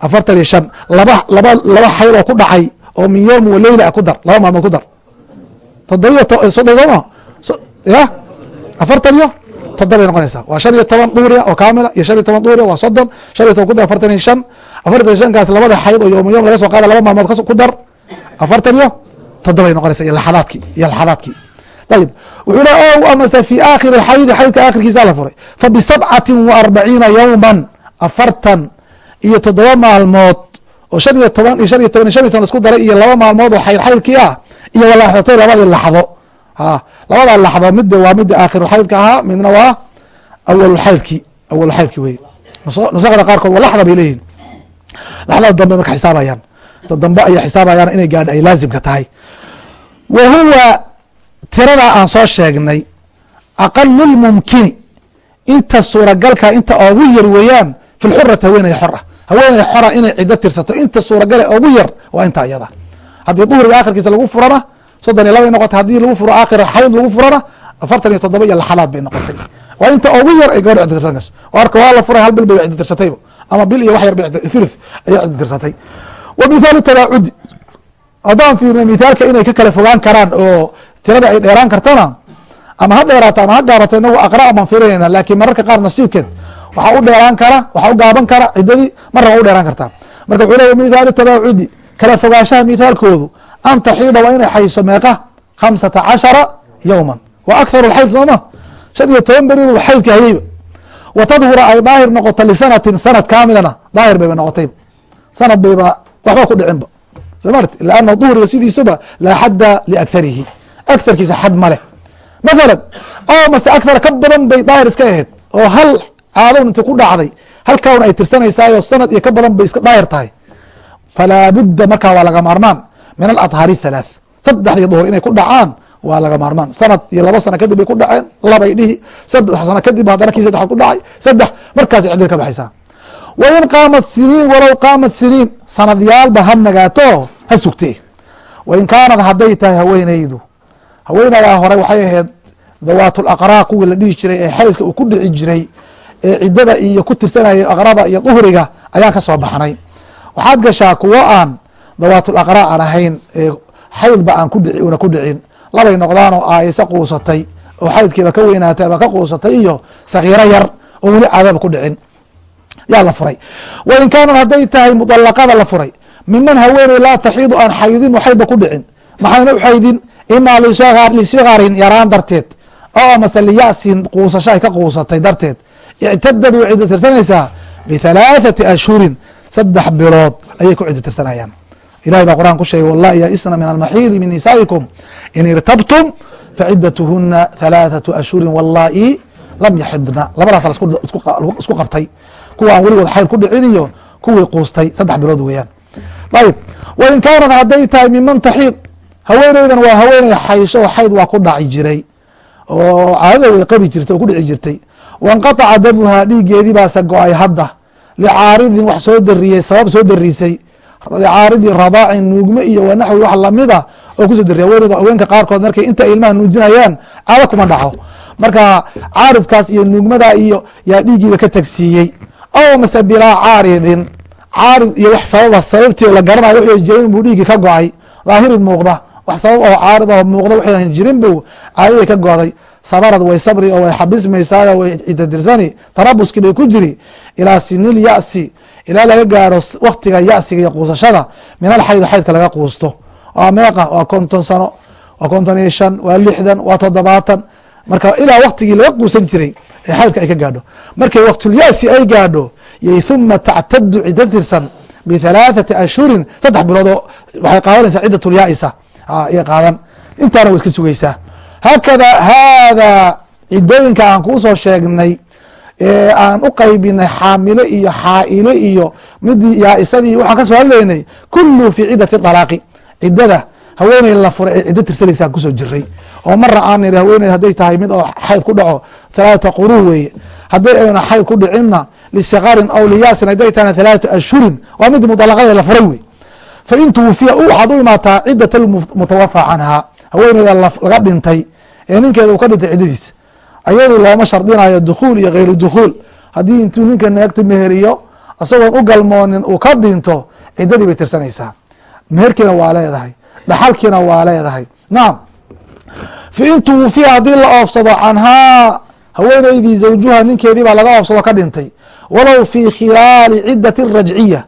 afartan iyo shan. Laba laba laba xayd oo ku dhacay oo min yowmi waleyla ku dar. Laba maalmood ku dar. Toddobiyo soddon sooma yah afartan iyo toddobay noqonaysaa waa shan iyo toban duhriya oo kaamila iyo shan iyo toban duhriya waa soddon shan iyo toban ku dar afartan iyo shan. Afartan iyo shankaas labada xayd oo yoma yom laga soo qaada laba maalmood ku dar afartan iyo toddobay noqonaysa iyo laxadaadki iyo laxadaadkii. Ayib wuxuu le o amase fi aakhiri xaydi xaydka aakhirkiisa la furay. Fa bisabcati wa arbaciina yowman afartan iyo toddoba maalmood oo shan iyo toban iyo shan iyo toban iyo shan iyo toban isku daray iyo laba maalmood oo xayd xaydkii ah iyo walaxdatay labadii laxdo. A labada laxdo midda waa midda aakhiruxaydka ahaa midna waa awalxaydki awalxaydki wey nusakda qaarkood laxda bay leeyihiin laxdada dambe marka xisaabayaan. Ta dambe ayay xisaabayaan inay gaadho ay laazimka tahay. Wa huwa tiradaa aan soo sheegnay aqalu lmumkini inta suuragalka inta ogu yar weeyaan fi lxurati haweeney haweeney xora inay cido tirsato inta suuragale ogu yar waa inta iyada. Haddii duhriga akhirkiisa lagu furana soddon iyo labay noqotay haddii lagu furo aakhir xayd lagu furana afartan iyo toddoba iyo laxalaad bay noqotay. Waa inta ogu yar ay gabadha ciddo tirsan karso arka waa la furay hal bil bay ciddo tirsatayba. Ama bil iyo wax yar bay thuluth ayay ciddo tirsatay. Wa mithaalu tabaacudi haddaan fiirna mithaalka inay ka kala fogaan karaan oo tirada ay dheeraan kartana ama ha dheeraato ama ha gaabato inagu aqra baan fiirinayna laakiin mararka qaar nasiibkeed waxaa u dheeraan kara waxaa u gaaban kara ciddadii marna waa u dheeraan kartaa. Marka wuxuu leya mithaalu tabaacudi kala fogaanshaha mithaalkoodu an taxiida waa inay xayso meeqa khamsata cashara yowman wa akharu lxayd sooma shan iyo toban beri bu xaydka hayeyba wa tadhura ay daahir noqoto lisanatin sanad kaamilana daahir bayba noqotayba sanad bayba waxba ku dhicinba somat lana duhriga sidiisuba laa xadda liakharihi aktharkiisa xad ma leh mathalan oo mase akhar ka badan bay daahir iska ahayd oo hal caadon inti ku dhacday halkaun ay tirsanaysaayoo sanad iyo ka badan bay iska daahir tahay falaa budda markaa waa laga maarmaan min aladhaari halaath saddexdii duhur inay ku dhacaan waa laga maarmaan sanad iyo laba sano kadib bay ku dhaceen labay dhihi saddex sano kadib haddana kii saddexaad ku dhacay saddex markaasay ciddada ka baxaysaa wa in qaamat siniin walow qaamat siniin sanadyaalba ha nagaato ha sugtee wa in kaanad hadday tahay haweeneydu haweenadaa hore waxay ahayd dawaatul aqraa kuwii la dhihi jiray ee xaydka uu ku dhici jiray ee ciddada iyo ku tirsanayay aqrada iyo duhriga ayaan ka soo baxnay waxaad gashaa kuwo aan dawaatul aqraa aan ahayn xaydba aan una ku dhicin. Labay noqdaan oo aayse quusatay oo xaydkiiba ka weynaatay ama ka quusatay iyo sakiiro yar oo weli caadaba ku dhicin. Yaa la furay. Wa in kaanad hadday tahay mudalaqada la furay miman haweeney laa taxiidu aan xaydin xaydba ku dhicin. Maxayna u xaydin? Imaa lisikarin yaraan darteed oo mase liyasin quusasho ay ka quusatay darteed. Ictadad way ciddo tirsanaysaa bihalaathati ashhurin saddex bilood ayay ku ciddo tirsanayaan ilahay baa quraan ku sheegay wallahi yaisna min almaxiidi min nisaa'ikum in irtabtum facidatuhuna halaathatu ashhurin wallahi lam yaxidna labadaas la isku qabtay. Kuwa aan weligood xayd ku dhicin iyo kuwii quustay saddex bilood weeyaan. Ayib wa in kaanad hadday tahay miman taxiid haweeneydan waa haweeney xaysho oo xayd waa ku dhaci jiray. Oo caadada way qabi jirtay oo ku dhici jirtay. Wanqataca damuhaa dhiiggeedii baase go'ay hadda. Licaaridin wax soo dariyey sabab soo darisay licaaridin radaacin nuugme iyo wanaxwi wax lamida oo ku soo dariya haweeneyda haweenka qaarkood markay inta ilmaha nuujinayaan caado kuma dhaco. Marka caaridkaas iyo nuugmada iyo yaa dhiiggiiba ka tagsiiyey. Aw mase bilaa caaridin caarid iyo wax sababa sababtii la garanayo w jirin buu dhiiggii ka go'ay. Dhaahirin muuqda wax sabab oo caarid oo muuqda waxaan jirin bu caadaday ka go'day. Sabarad way sabri oo way xabismaysaayo way cidadirsani tarabuskii bay ku jiri. Ilaa sinil yasi ilaa laga gaaro waktiga yasiga iyo quusashada min alxayd xaydka laga quusto. Meeqa waa konton sano waa konton iyo shan waa lixdan waa toddobaatan. Marka ilaa waktigii laga quusan jiray ee xaydka ay ka gaadho. Markay waktulyasi ay gaadho yay huma tactadu ciddo tirsan bihalaathati ashhurin saddex biloodoo waxay qaadanaysaa cidatulyaisa ayay qaadan. Intaana way iska sugaysaa. Haakada haadaa cidooyinka aan kuu soo sheegnay ee aan u qaybinay xaamilo iyo xaaile iyo midii yaa'isadii waxaan ka soo hadlaynay kullu fii ciddati dalaaqi ciddada haweeney la furay ee ciddo tirsanaysa aan ku soo jiray oo mara aan niri haweeney hadday tahay mid oo xayd ku dhaco thalaata quruu weeye. Hadday ayna xayd ku dhicinna lisikarin aw liyaasin hadday tahayna thalaata ashhurin waa mid mudalaqada la furay wey fain twufiya waxaad u imaataa cidat mutawafa canha haweeneyda laga dhintay ee ninkeeda uu ka dhintay ciddadiisa ayadu looma shardinayo dukhuul iyo hayru dukhuul haddii intuu ninka naagta meheriyo isagoon u galmoonin uu ka dhinto ciddadii bay tirsanaysaa. Meherkiina waa leedahay dhaxalkiina waa leedahay. Nacam fain twufiya haddii la oofsado canhaa haweeneydii zawjuha ninkeedii baa laga oofsado ka dhintay. Walow fii khilaali ciddati rajciya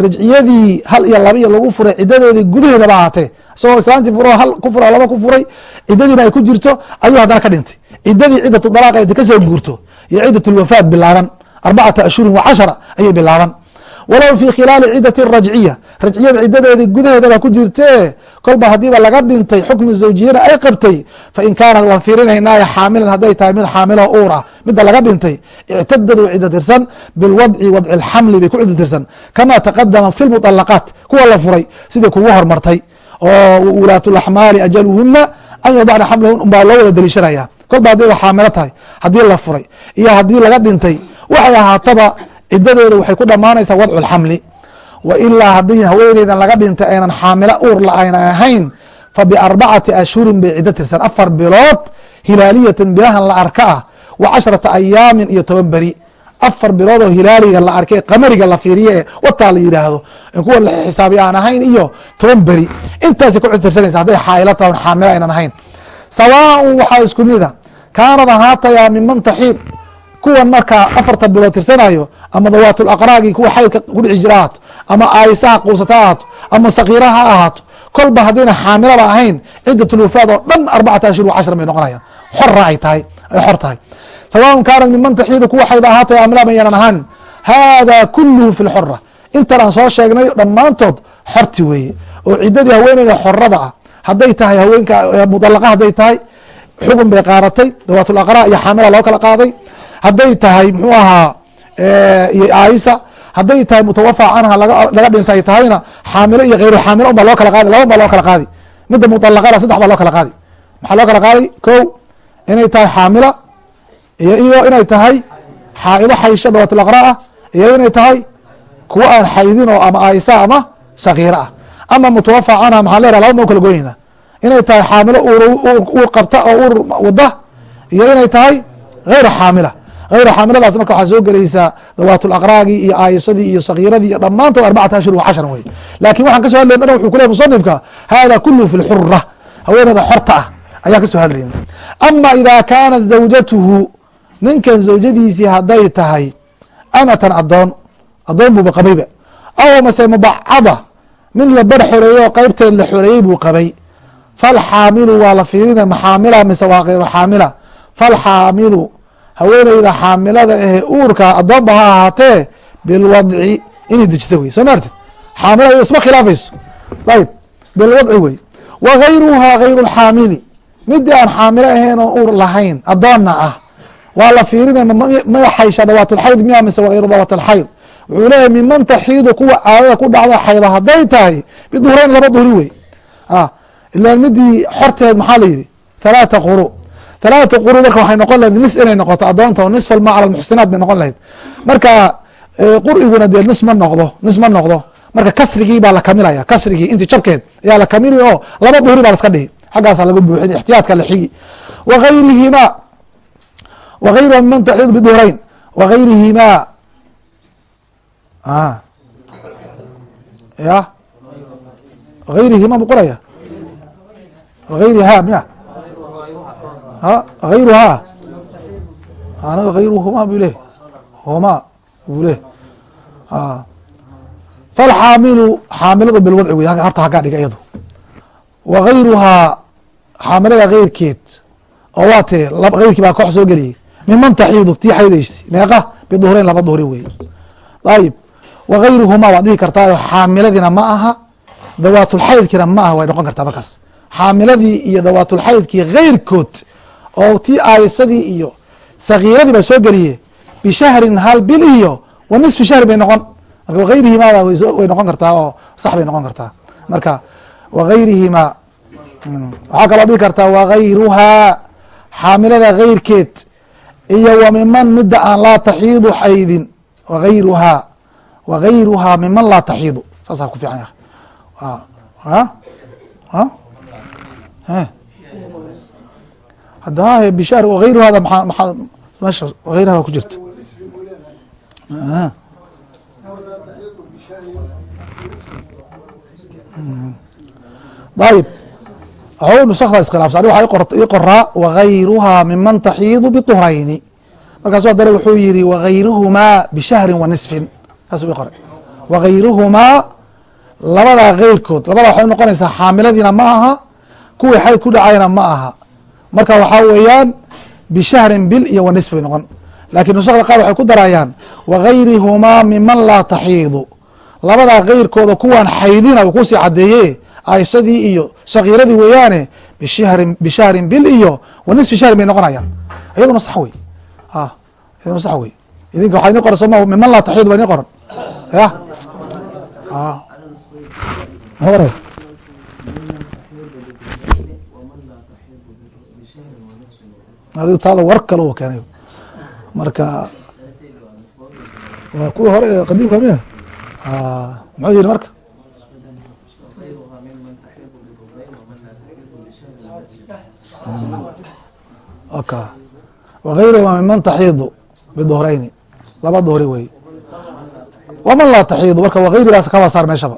rajciyadii hal iyo laba lagu furay ciddadeedii gudaheedaba ahaatee. Isagoo islaantii furo hal ku fura laba ku furay ciddadiina ay ku jirto ayuu haddana ka dhintay ciddadii ciddatu dalaaqa inta ka soo guurto iyo ciddat lwafaat bilaaban arbacata ashhurin wa cashara ayay bilaaban. Walow fii khilaali ciddati rajciya rajciyada ciddadeedii gudaheedaba ku jirtee kolba haddiiba laga dhintay xukmi zawjiyana ay qabtay fain kaanat waan fiirinaynaayo xaamilan hadday tahay mid xaamilo uur ah midda laga dhintay ictadad way ciddo tirsan bilwadci wadci alxamli bay ku ciddo tirsan. Kama taqadama fi lmuطalaqaat kuwa la furay sidai kugu hormartay. Oo ulaatu laxmaali ajaluhuna an yadacna xamlahun unbaa loo wada deliishanaya kolba haddiiba xaamilo tahay. Haddii la furay iyo haddii laga dhintay waxay ahaataba ciddadeeda waxay ku dhammaanaysaa wadcu lxamli wa ilaa haddii haweeneydan laga dhintay aynan xaamilo uur la ayna ahayn fa biarbacati ashhurin bay ciddo tirsan afar bilood hilaaliyatan bilahan la arka ah wa casharata ayaamin iyo toban beri. Afar bilood oo hilaaliga la arkay qamariga la fiiriye wataa la yidhaahdo kuwa la xisaabiya aan ahayn iyo toban beri. Intaasay ku cidtirsanaysa hadday xaailo tahan xaamilo aynan ahayn sawaaun waxaa isku mida kaanad ahaatayaa miman taxiid? Kuwan markaa afarta bilood tirsanayo ama dawaatul aqraagi kuwa xaydka kudhici jira ahaato ama aayisaha quusata ahaato ama sakiira ha ahaato. Kolba haddayna xaamilaba ahayn cidatulwafaad oo dhan arbacata ashhur cashran bay noqonayaan. Xora ay tahay ay xor tahay. Sawaaun kaanat miman taxiidu kuwa xayd ahaatay amilaba yaanan ahaan. Hada kuluhu fi lxora intan soo sheegnay dhammaantood xorti weeye. Oo ciddadii haweeneyda xorada ah hadday tahay haweenka mudalaqa hadday tahay xugun bay qaaratay dawaatul aqra iyo xaamila loo kala qaaday. Hadday tahay muxuu ahaa iyo aisa hadday tahay mutawafa canha laga dhintay tahayna xaamilo iyo hayru xaamilo un baa loo kala qaadi laba baa loo kala qaadi. Midda muطalaqada saddex baa loo kala qaadi. Maxaa loo kala qaadi ko inay tahay xaamila iyo iyo inay tahay xaa'ido xaysha dawaatul aqra ah iyo inay tahay kuwa aan xaydin oo ama aisa ama sakiira ah ama mutawafa canha maxaa leedaha laba ma kala goynayna. Inay tahay xaamilo uur qabta oo uur wada iyo inay tahay hayru xaamila. Hayru xaamiladaas marka waxaa soo gelaysaa dawaatul aqraagii iyo aayisadii iyo sakiiradii iyo dhammaantood arbacata ashhur wa cashran wey laakiin waxaan kaso hadlayna dhan wuxuu ku ley musanifka hada kuluhu fi lxura haweeneyda xorta ah ayaan ka soo hadlayna. Ama ida kaanat zawjatuhu ninkan zawjadiisii hadday tahay amatan adoon adoon buuba qabayba aw mase mubacada mid la bar xoreeyo oo qeybteed la xoreeyey buu qabay falxaamilu waa la fiirina maxaamila mise waa kayru xaamila falxaamilu haweeneyda xaamilada ahe uurka adoonba ha ahaatee bilwadci inay dejita wey soo maartid xaamilada isma khilaafayso ayb bilwadci wey wa gayruhaa gayru lxaamili midii aan xaamilo ahayn oo uur lahayn adoonna ah waa la fiirinaya maya xaysha dawaatulxayd miya mise wa gayru dawaatulxayd wuxuu leeyahy miman taxiidu kuwa caadada ku dhacda xaydo hadday tahay biduhrayn laba duhri wey. Ilan midii xorteed maxaa la yihi thalaata quru. Thalaata quru marka waxay noqon lahayd nis inay noqoto adoonta oo nisf alma cala lmuxsinaat bay noqon lahayd. Marka qur'iguna dee nis ma noqdo nis ma noqdo. Marka kasrigii baa la kamilaya kasrigii inti jabkeed ayaa la kamili oo laba duhri baa laska dhihi. Xaggaasa laga buuxin ixtiyaadka la xigi. Waغayrihima wغayruha miman taxiid biduhrayn a ya. Hayrihima mu qoraya? Hayriha miya? Hayruhaa anaga hayruhuma buu lehy huma buu leh falxaamilu xaamiladu bilwadci wey horta hagaa dhiga iyadu. Wa hayruhaa xaamilada heyrkeed oo waa tee heyrkii baa koox soo geliyey miman taxiidu tii xaydaysi. Meeqa biduhreyn laba duhri weeye. Ayib wa gayruhumaa waad dhihi kartaa xaamiladina ma aha dawaatulxaydkiina ma aha way noqon kartaa markaas. Xaamiladii iyo dawaatulxaydkii keyrkood oo tii aayisadii iyo sakiiradii baa soo geliye bishahrin hal bil iyo wa nisfi shahri bay noqon. Marka wagayrihimaada way noqon kartaa oo sax bay noqon kartaa. Marka wagayrihimaa waxaa kaloo dhihi kartaa wagayruhaa xaamilada keyrkeed iyo wa miman midda aan laa taxiidu xaydin wagayruhaa wagayruhaa miman laa taxiidu. Saasaa ku fiican hada bishahr wagayruhaada maa maa meesha wagayruha ku jirta. Ayib waxooga nusakda iskhilaafsan ani waxaa ii qoraa wagayruhaa miman taxiidu biطuhrayni markaasu haddana wuxuu yihi wagayruhumaa bishahrin wa ii qoray. Wagayruhumaa labadaa keyrkood labada waxay noqonaysaa xaamiladiina ma aha kuwii xayd ku dhacayna ma aha. Marka waxaa weeyaan bishahrin bil iyo wa nisf bay noqon. Lakin nusakda qaar waxay ku darayaan wagayrihumaa miman laa taxiidu. Labadaa keyrkooda kuwaan xaydina uu ku sii cadeeye aisadii iyo sakiiradii weeyaane bishahrin bishahrin bil iyo wa nisfi shahrin bay noqonayaan. Iyaduna sax wey a iyaduna sax wey idinka waxaa ini qoran soma miman laa taxiidu ba ini qoran ya? Hore adigu taada war kale u keenay. Marka waa kuwa hore qadiimka miya muxuu yihi marka? Wagayruhuma miman taxiidu biduhrayni laba duhri wey waman laa taxiidu marka wagayrigaas kaba saar meeshaba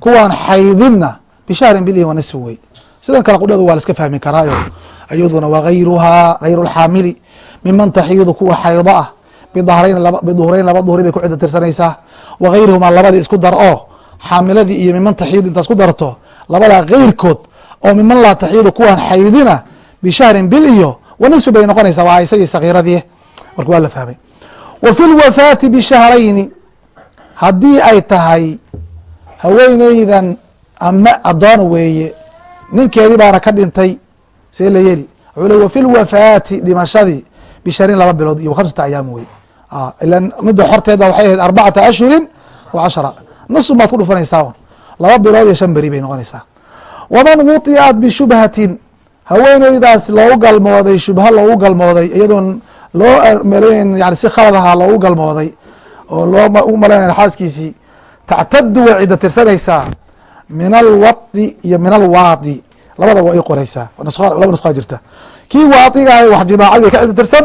kuwaan xaydinna bishahrin bil wa nisfi wey sidan kale qudheedu waa la iska fahmi karaayo iyaduna wagayruhaa gayru lxaamili miman taxiidu kuwa xaydo ah biduhrayn laba duhri bay ku ciddo tirsanaysaa wagayruhumaa labadii isku dar oo xaamiladii iyo miman taxiidu intaas ku darto labadaa keyrkood oo miman laa taxiidu kuwaan xaydina bishahrin bil iyo wa nisfi bay noqonaysaa waa isagii sakiiradii marka waa la fahmay wa fi lwafaati bishahrayni haddii ay tahay haweeneydan ama adoon weeye ninkeedii baana ka dhintay see la yeli. Wuxuu le wa fi lwafaati dhimashadii bishahrin laba bilood iyo khamsata ayaam wey ila midda xorteeda waxay ahayd arbacata ashhurin wa cashara. Nusun baad ku dhufanaysaa laba bilood iyo shan beri bay noqonaysaa. Waman wuطicat bishubhatin haweeneydaas loogu galmooday shubha loogu galmooday iyadoon loo maleyn yani si khalad ahaa loogu galmooday oo loo u malaynaya xaaskiisii tactadu way tirsanaysaa. Min alwadi iyo min alwaadi labada waa i qoraysaa. Laba nuskaa jirta kii waadigaah wax jimaacay bay ka tirsan.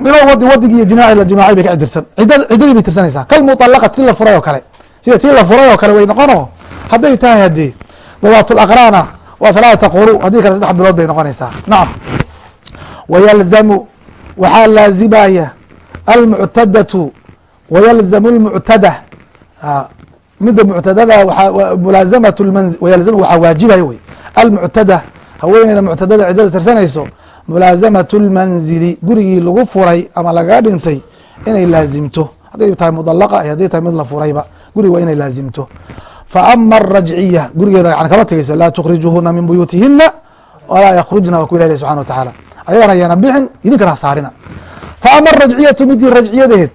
Min alwadi wadigi iyo jimaaci la jimaacay bay ka cidda ciddadii bay tirsanaysaa. Kalmuطalaqa tii la furay oo kale. Sida tii la furay oo kale way noqono. Hadday tahay haddee dawaatu laqraana waa halaata quru haddii kale saddex bilood bay noqonaysaa. Nacam wayalzamu waxaa laazimaya almuctadatu wayalzamu lmuctada midda muctadada wayalzamu waxaa waajibaya wey almuctada haweeneyda muctadada ciddada tirsanayso mulaazamat lmanzili gurigii lagu furay ama lagaga dhintay inay laazimto hadday tahay mudalaqa hadday tahay mid la furayba guriga waa inay laazimto faama arajciya gurigeeda yani kama tegeyso laa tukrijuhuna min buyuutihina walaa yakhrujna waa ku ilah subxana wa tacaala ayagana yana bixin idinkana hasaarina faama arajciyatu midii rajciyadeed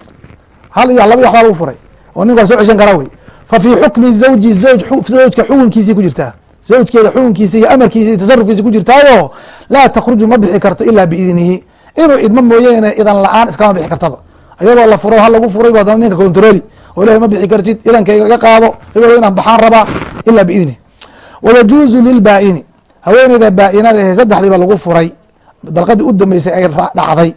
hal iyo laba waxbaa lagu furay oo nin waa soo ceshan karaa wey fa fii xukmi zawji zawj zawjka xukunkiisii ku jirtaa. Zawjkeeda xukunkiisa iyo amarkiisa iyo tasarufkiisa ku jirtaayo laa takhruju ma bixi karto ilaa biidnihi. Inuu idmo mooyeene idan la'aan iskama bixi kartaba. Iyadoo la furo hal lagu furay ba ninka controli. Oo ilahi ma bixi kartid idankayga iga qaado hebelo inaan baxaan rabaa ilaa biidni wayajuuzu lilbaa-ini haweeneyda baa-inada ahe saddexdiiba lagu furay. Dalqadii u dambeysay ay dhacday.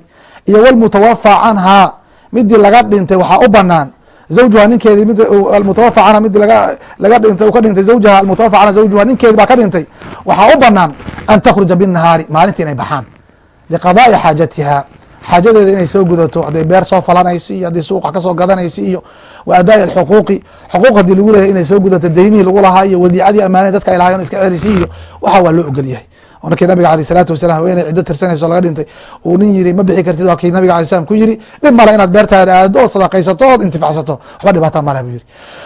Iyo walmutawafa canhaa midii laga dhintay waxaa u banaan zawjuha ninkeedii mid almutawafa canha midii laga dhintay ka dhintay zawjaha almutawafa canha zawjuha ninkeedi baa ka dhintay. Waxaa u banaan an takhruja binahaari maalintii inay baxaan. Liqadaai xaajatiha xaajadeeda inay soo gudato hadday beer soo falanayso iyo haddii suuqa ka soo gadanayso iyo wa alxuquuqi. Xuquuq haddii lagu leeyahy inay soo gudato deymihii lagu lahaa iyo wadiicadii amaanay dadka ay lahayen iska celisi iyo waxa waa loo ogol yahay oo markii nabiga aleyh salaatu wasalam haweeney ciddo tirsanayso laga dhintay. Uu nin yiri ma bixi kartid waa kii nabiga alay slam ku yiri dhib male inaad beertaada aado ood sadaqaysato ood intifacsato waxba dhibaata male buu yiri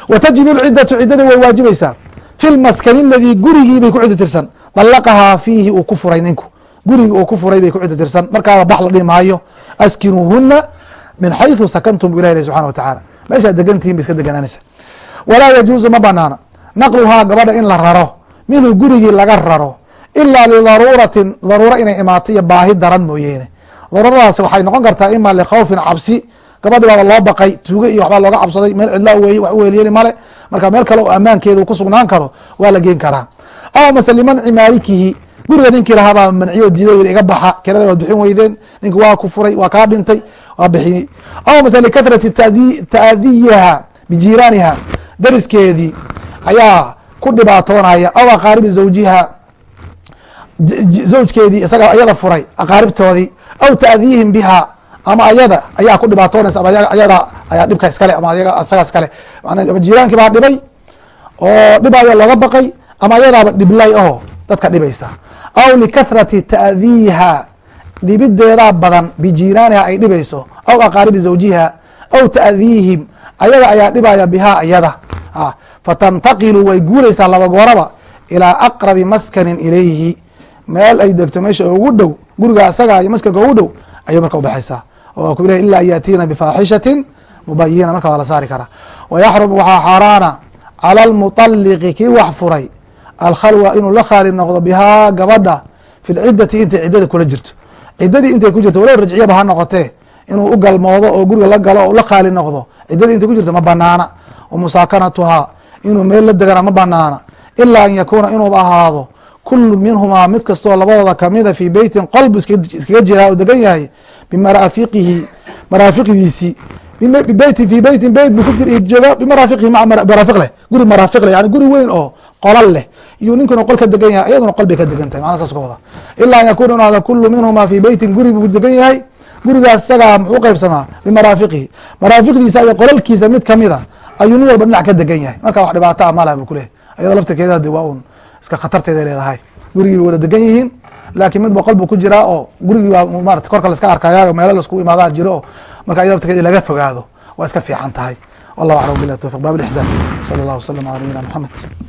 wa tajibu lciddatu ciddadii way waajibaysaa fi lmaskani aladii gurigii bay ku ciddo tirsan. Dalaqahaa fiihi uu ku furay ninku. Gurigii uu ku furay bay ku ciddo tirsan. Markaaba bax la dhihi maayo askinuuhuna min xayثu sakantum bu ilah subxana wa tacaala meeshaad degantihin bay iska deganaanaysa walaa yajuuzu ma banaana naqluhaa gabadha in la raro. Minhu gurigii laga raro ilaa lidaruuratin daruuro inay imaato iyo baahi daran mooyeene. Daruuradaasi waxay noqon kartaa ima likhawfin cabsi. Gabadhi baaba loo baqay tuuge iyo waxbaa looga cabsaday meel cidlaa weeye wax u weelyeeli male marka meel kale oo ammaankeeda uu ku sugnaan karo waa la geen karaa. Aw mase limanci maalikihi guriga ninkii lahaabaa manciyo diido iga baxa. Kelada waad bixin weydeen ninki waa ku furay waa kaa dhintay waa bixiyey aw mase likahrati taadiyiha bijiiraaniha dariskeedii. Ayaa ku dhibaatoonaya. Aw aqaaribi zawjiha zawjkeedii isaga ayada furay aqaaribtoodii aw ta'diihim biha ama ayada ayaa ku dhibaatoonaysa ama ayada ayaa dhibka iskale ama isaga iskale ama jiraankii baa dhibay oo dhibayo looga baqay ama ayadaaba dhiblay aho dadka dhibaysa. Aw likathrati ta'diiha dhibideedaa badan bijiraaniha ay dhibayso aw aqaaribi zawjiha aw ta'diihim ayaga ayaa dhibaya bihaa iyada fatantaqilu way guuraysaa laba gooraba ilaa aqrabi maskanin ilayhi meel ay degto meesha ugu dhow guriga isaga iyo maskanka ugu dhow ayay marka ubaxaysaa oo ku leh ila an yaatiina bifaaxishatin mubayina marka waa la saari karaa. Wayaxrumu waxaa xaaraana cala almuطaliqi kii wax furay alkhalwa inuu la khaali noqdo bihaa gabadha fi intay ciddada kula jirto. Ciddadii intay ku jirto walow rajciyaba ha noqotee inuu u galmoodo oo guriga la galo oo la khaali noqdo ciddadii intay ku jirto ma banaana wa musaakanatuhaa inuu meel la degana ma banaana ilaa an yakuuna inuuba ahaado kulu minhumaa mid kastoo labadooda kamida fii beytin qolbu iskaga jiraa oo degan yahay bimaraafiqihi maraafiqdiisii bibeytin fi beytin beyt bu kujooga bimaraafiqihi maa maraafiq leh guri maraafiq leh yani guri weyn oo qolal leh. Iyuu ninkuna qol ka degan yahay iyaduna qol bay ka degan tahay macna saas ka wada ilaa an yakuna inu ahdo kulu minhumaa fi beytin guri buu degan yahay gurigaas isagaa muxuu qaybsamaa? Bimaraafiqihi maraafiqdiisa iyo qolalkiisa mid kamida ayuu nin walba dhinac ka degan yahay. Marka wax dhibaato a malaha bu kulehay ayado laftirkeeda de waa un iska khatarteeday leedahay. Gurigii bay wada degan yihiin laakiin mid boqol buu ku jiraa oo gurigii baa marata korka laska arkaya meelo la isku imaadaa jiro oo marka ayado laga fogaado waa iska fiican tahay. Wallahu aclam bilah towfiq bab lixdaad sala allah wasalam ala nabiyina maxamed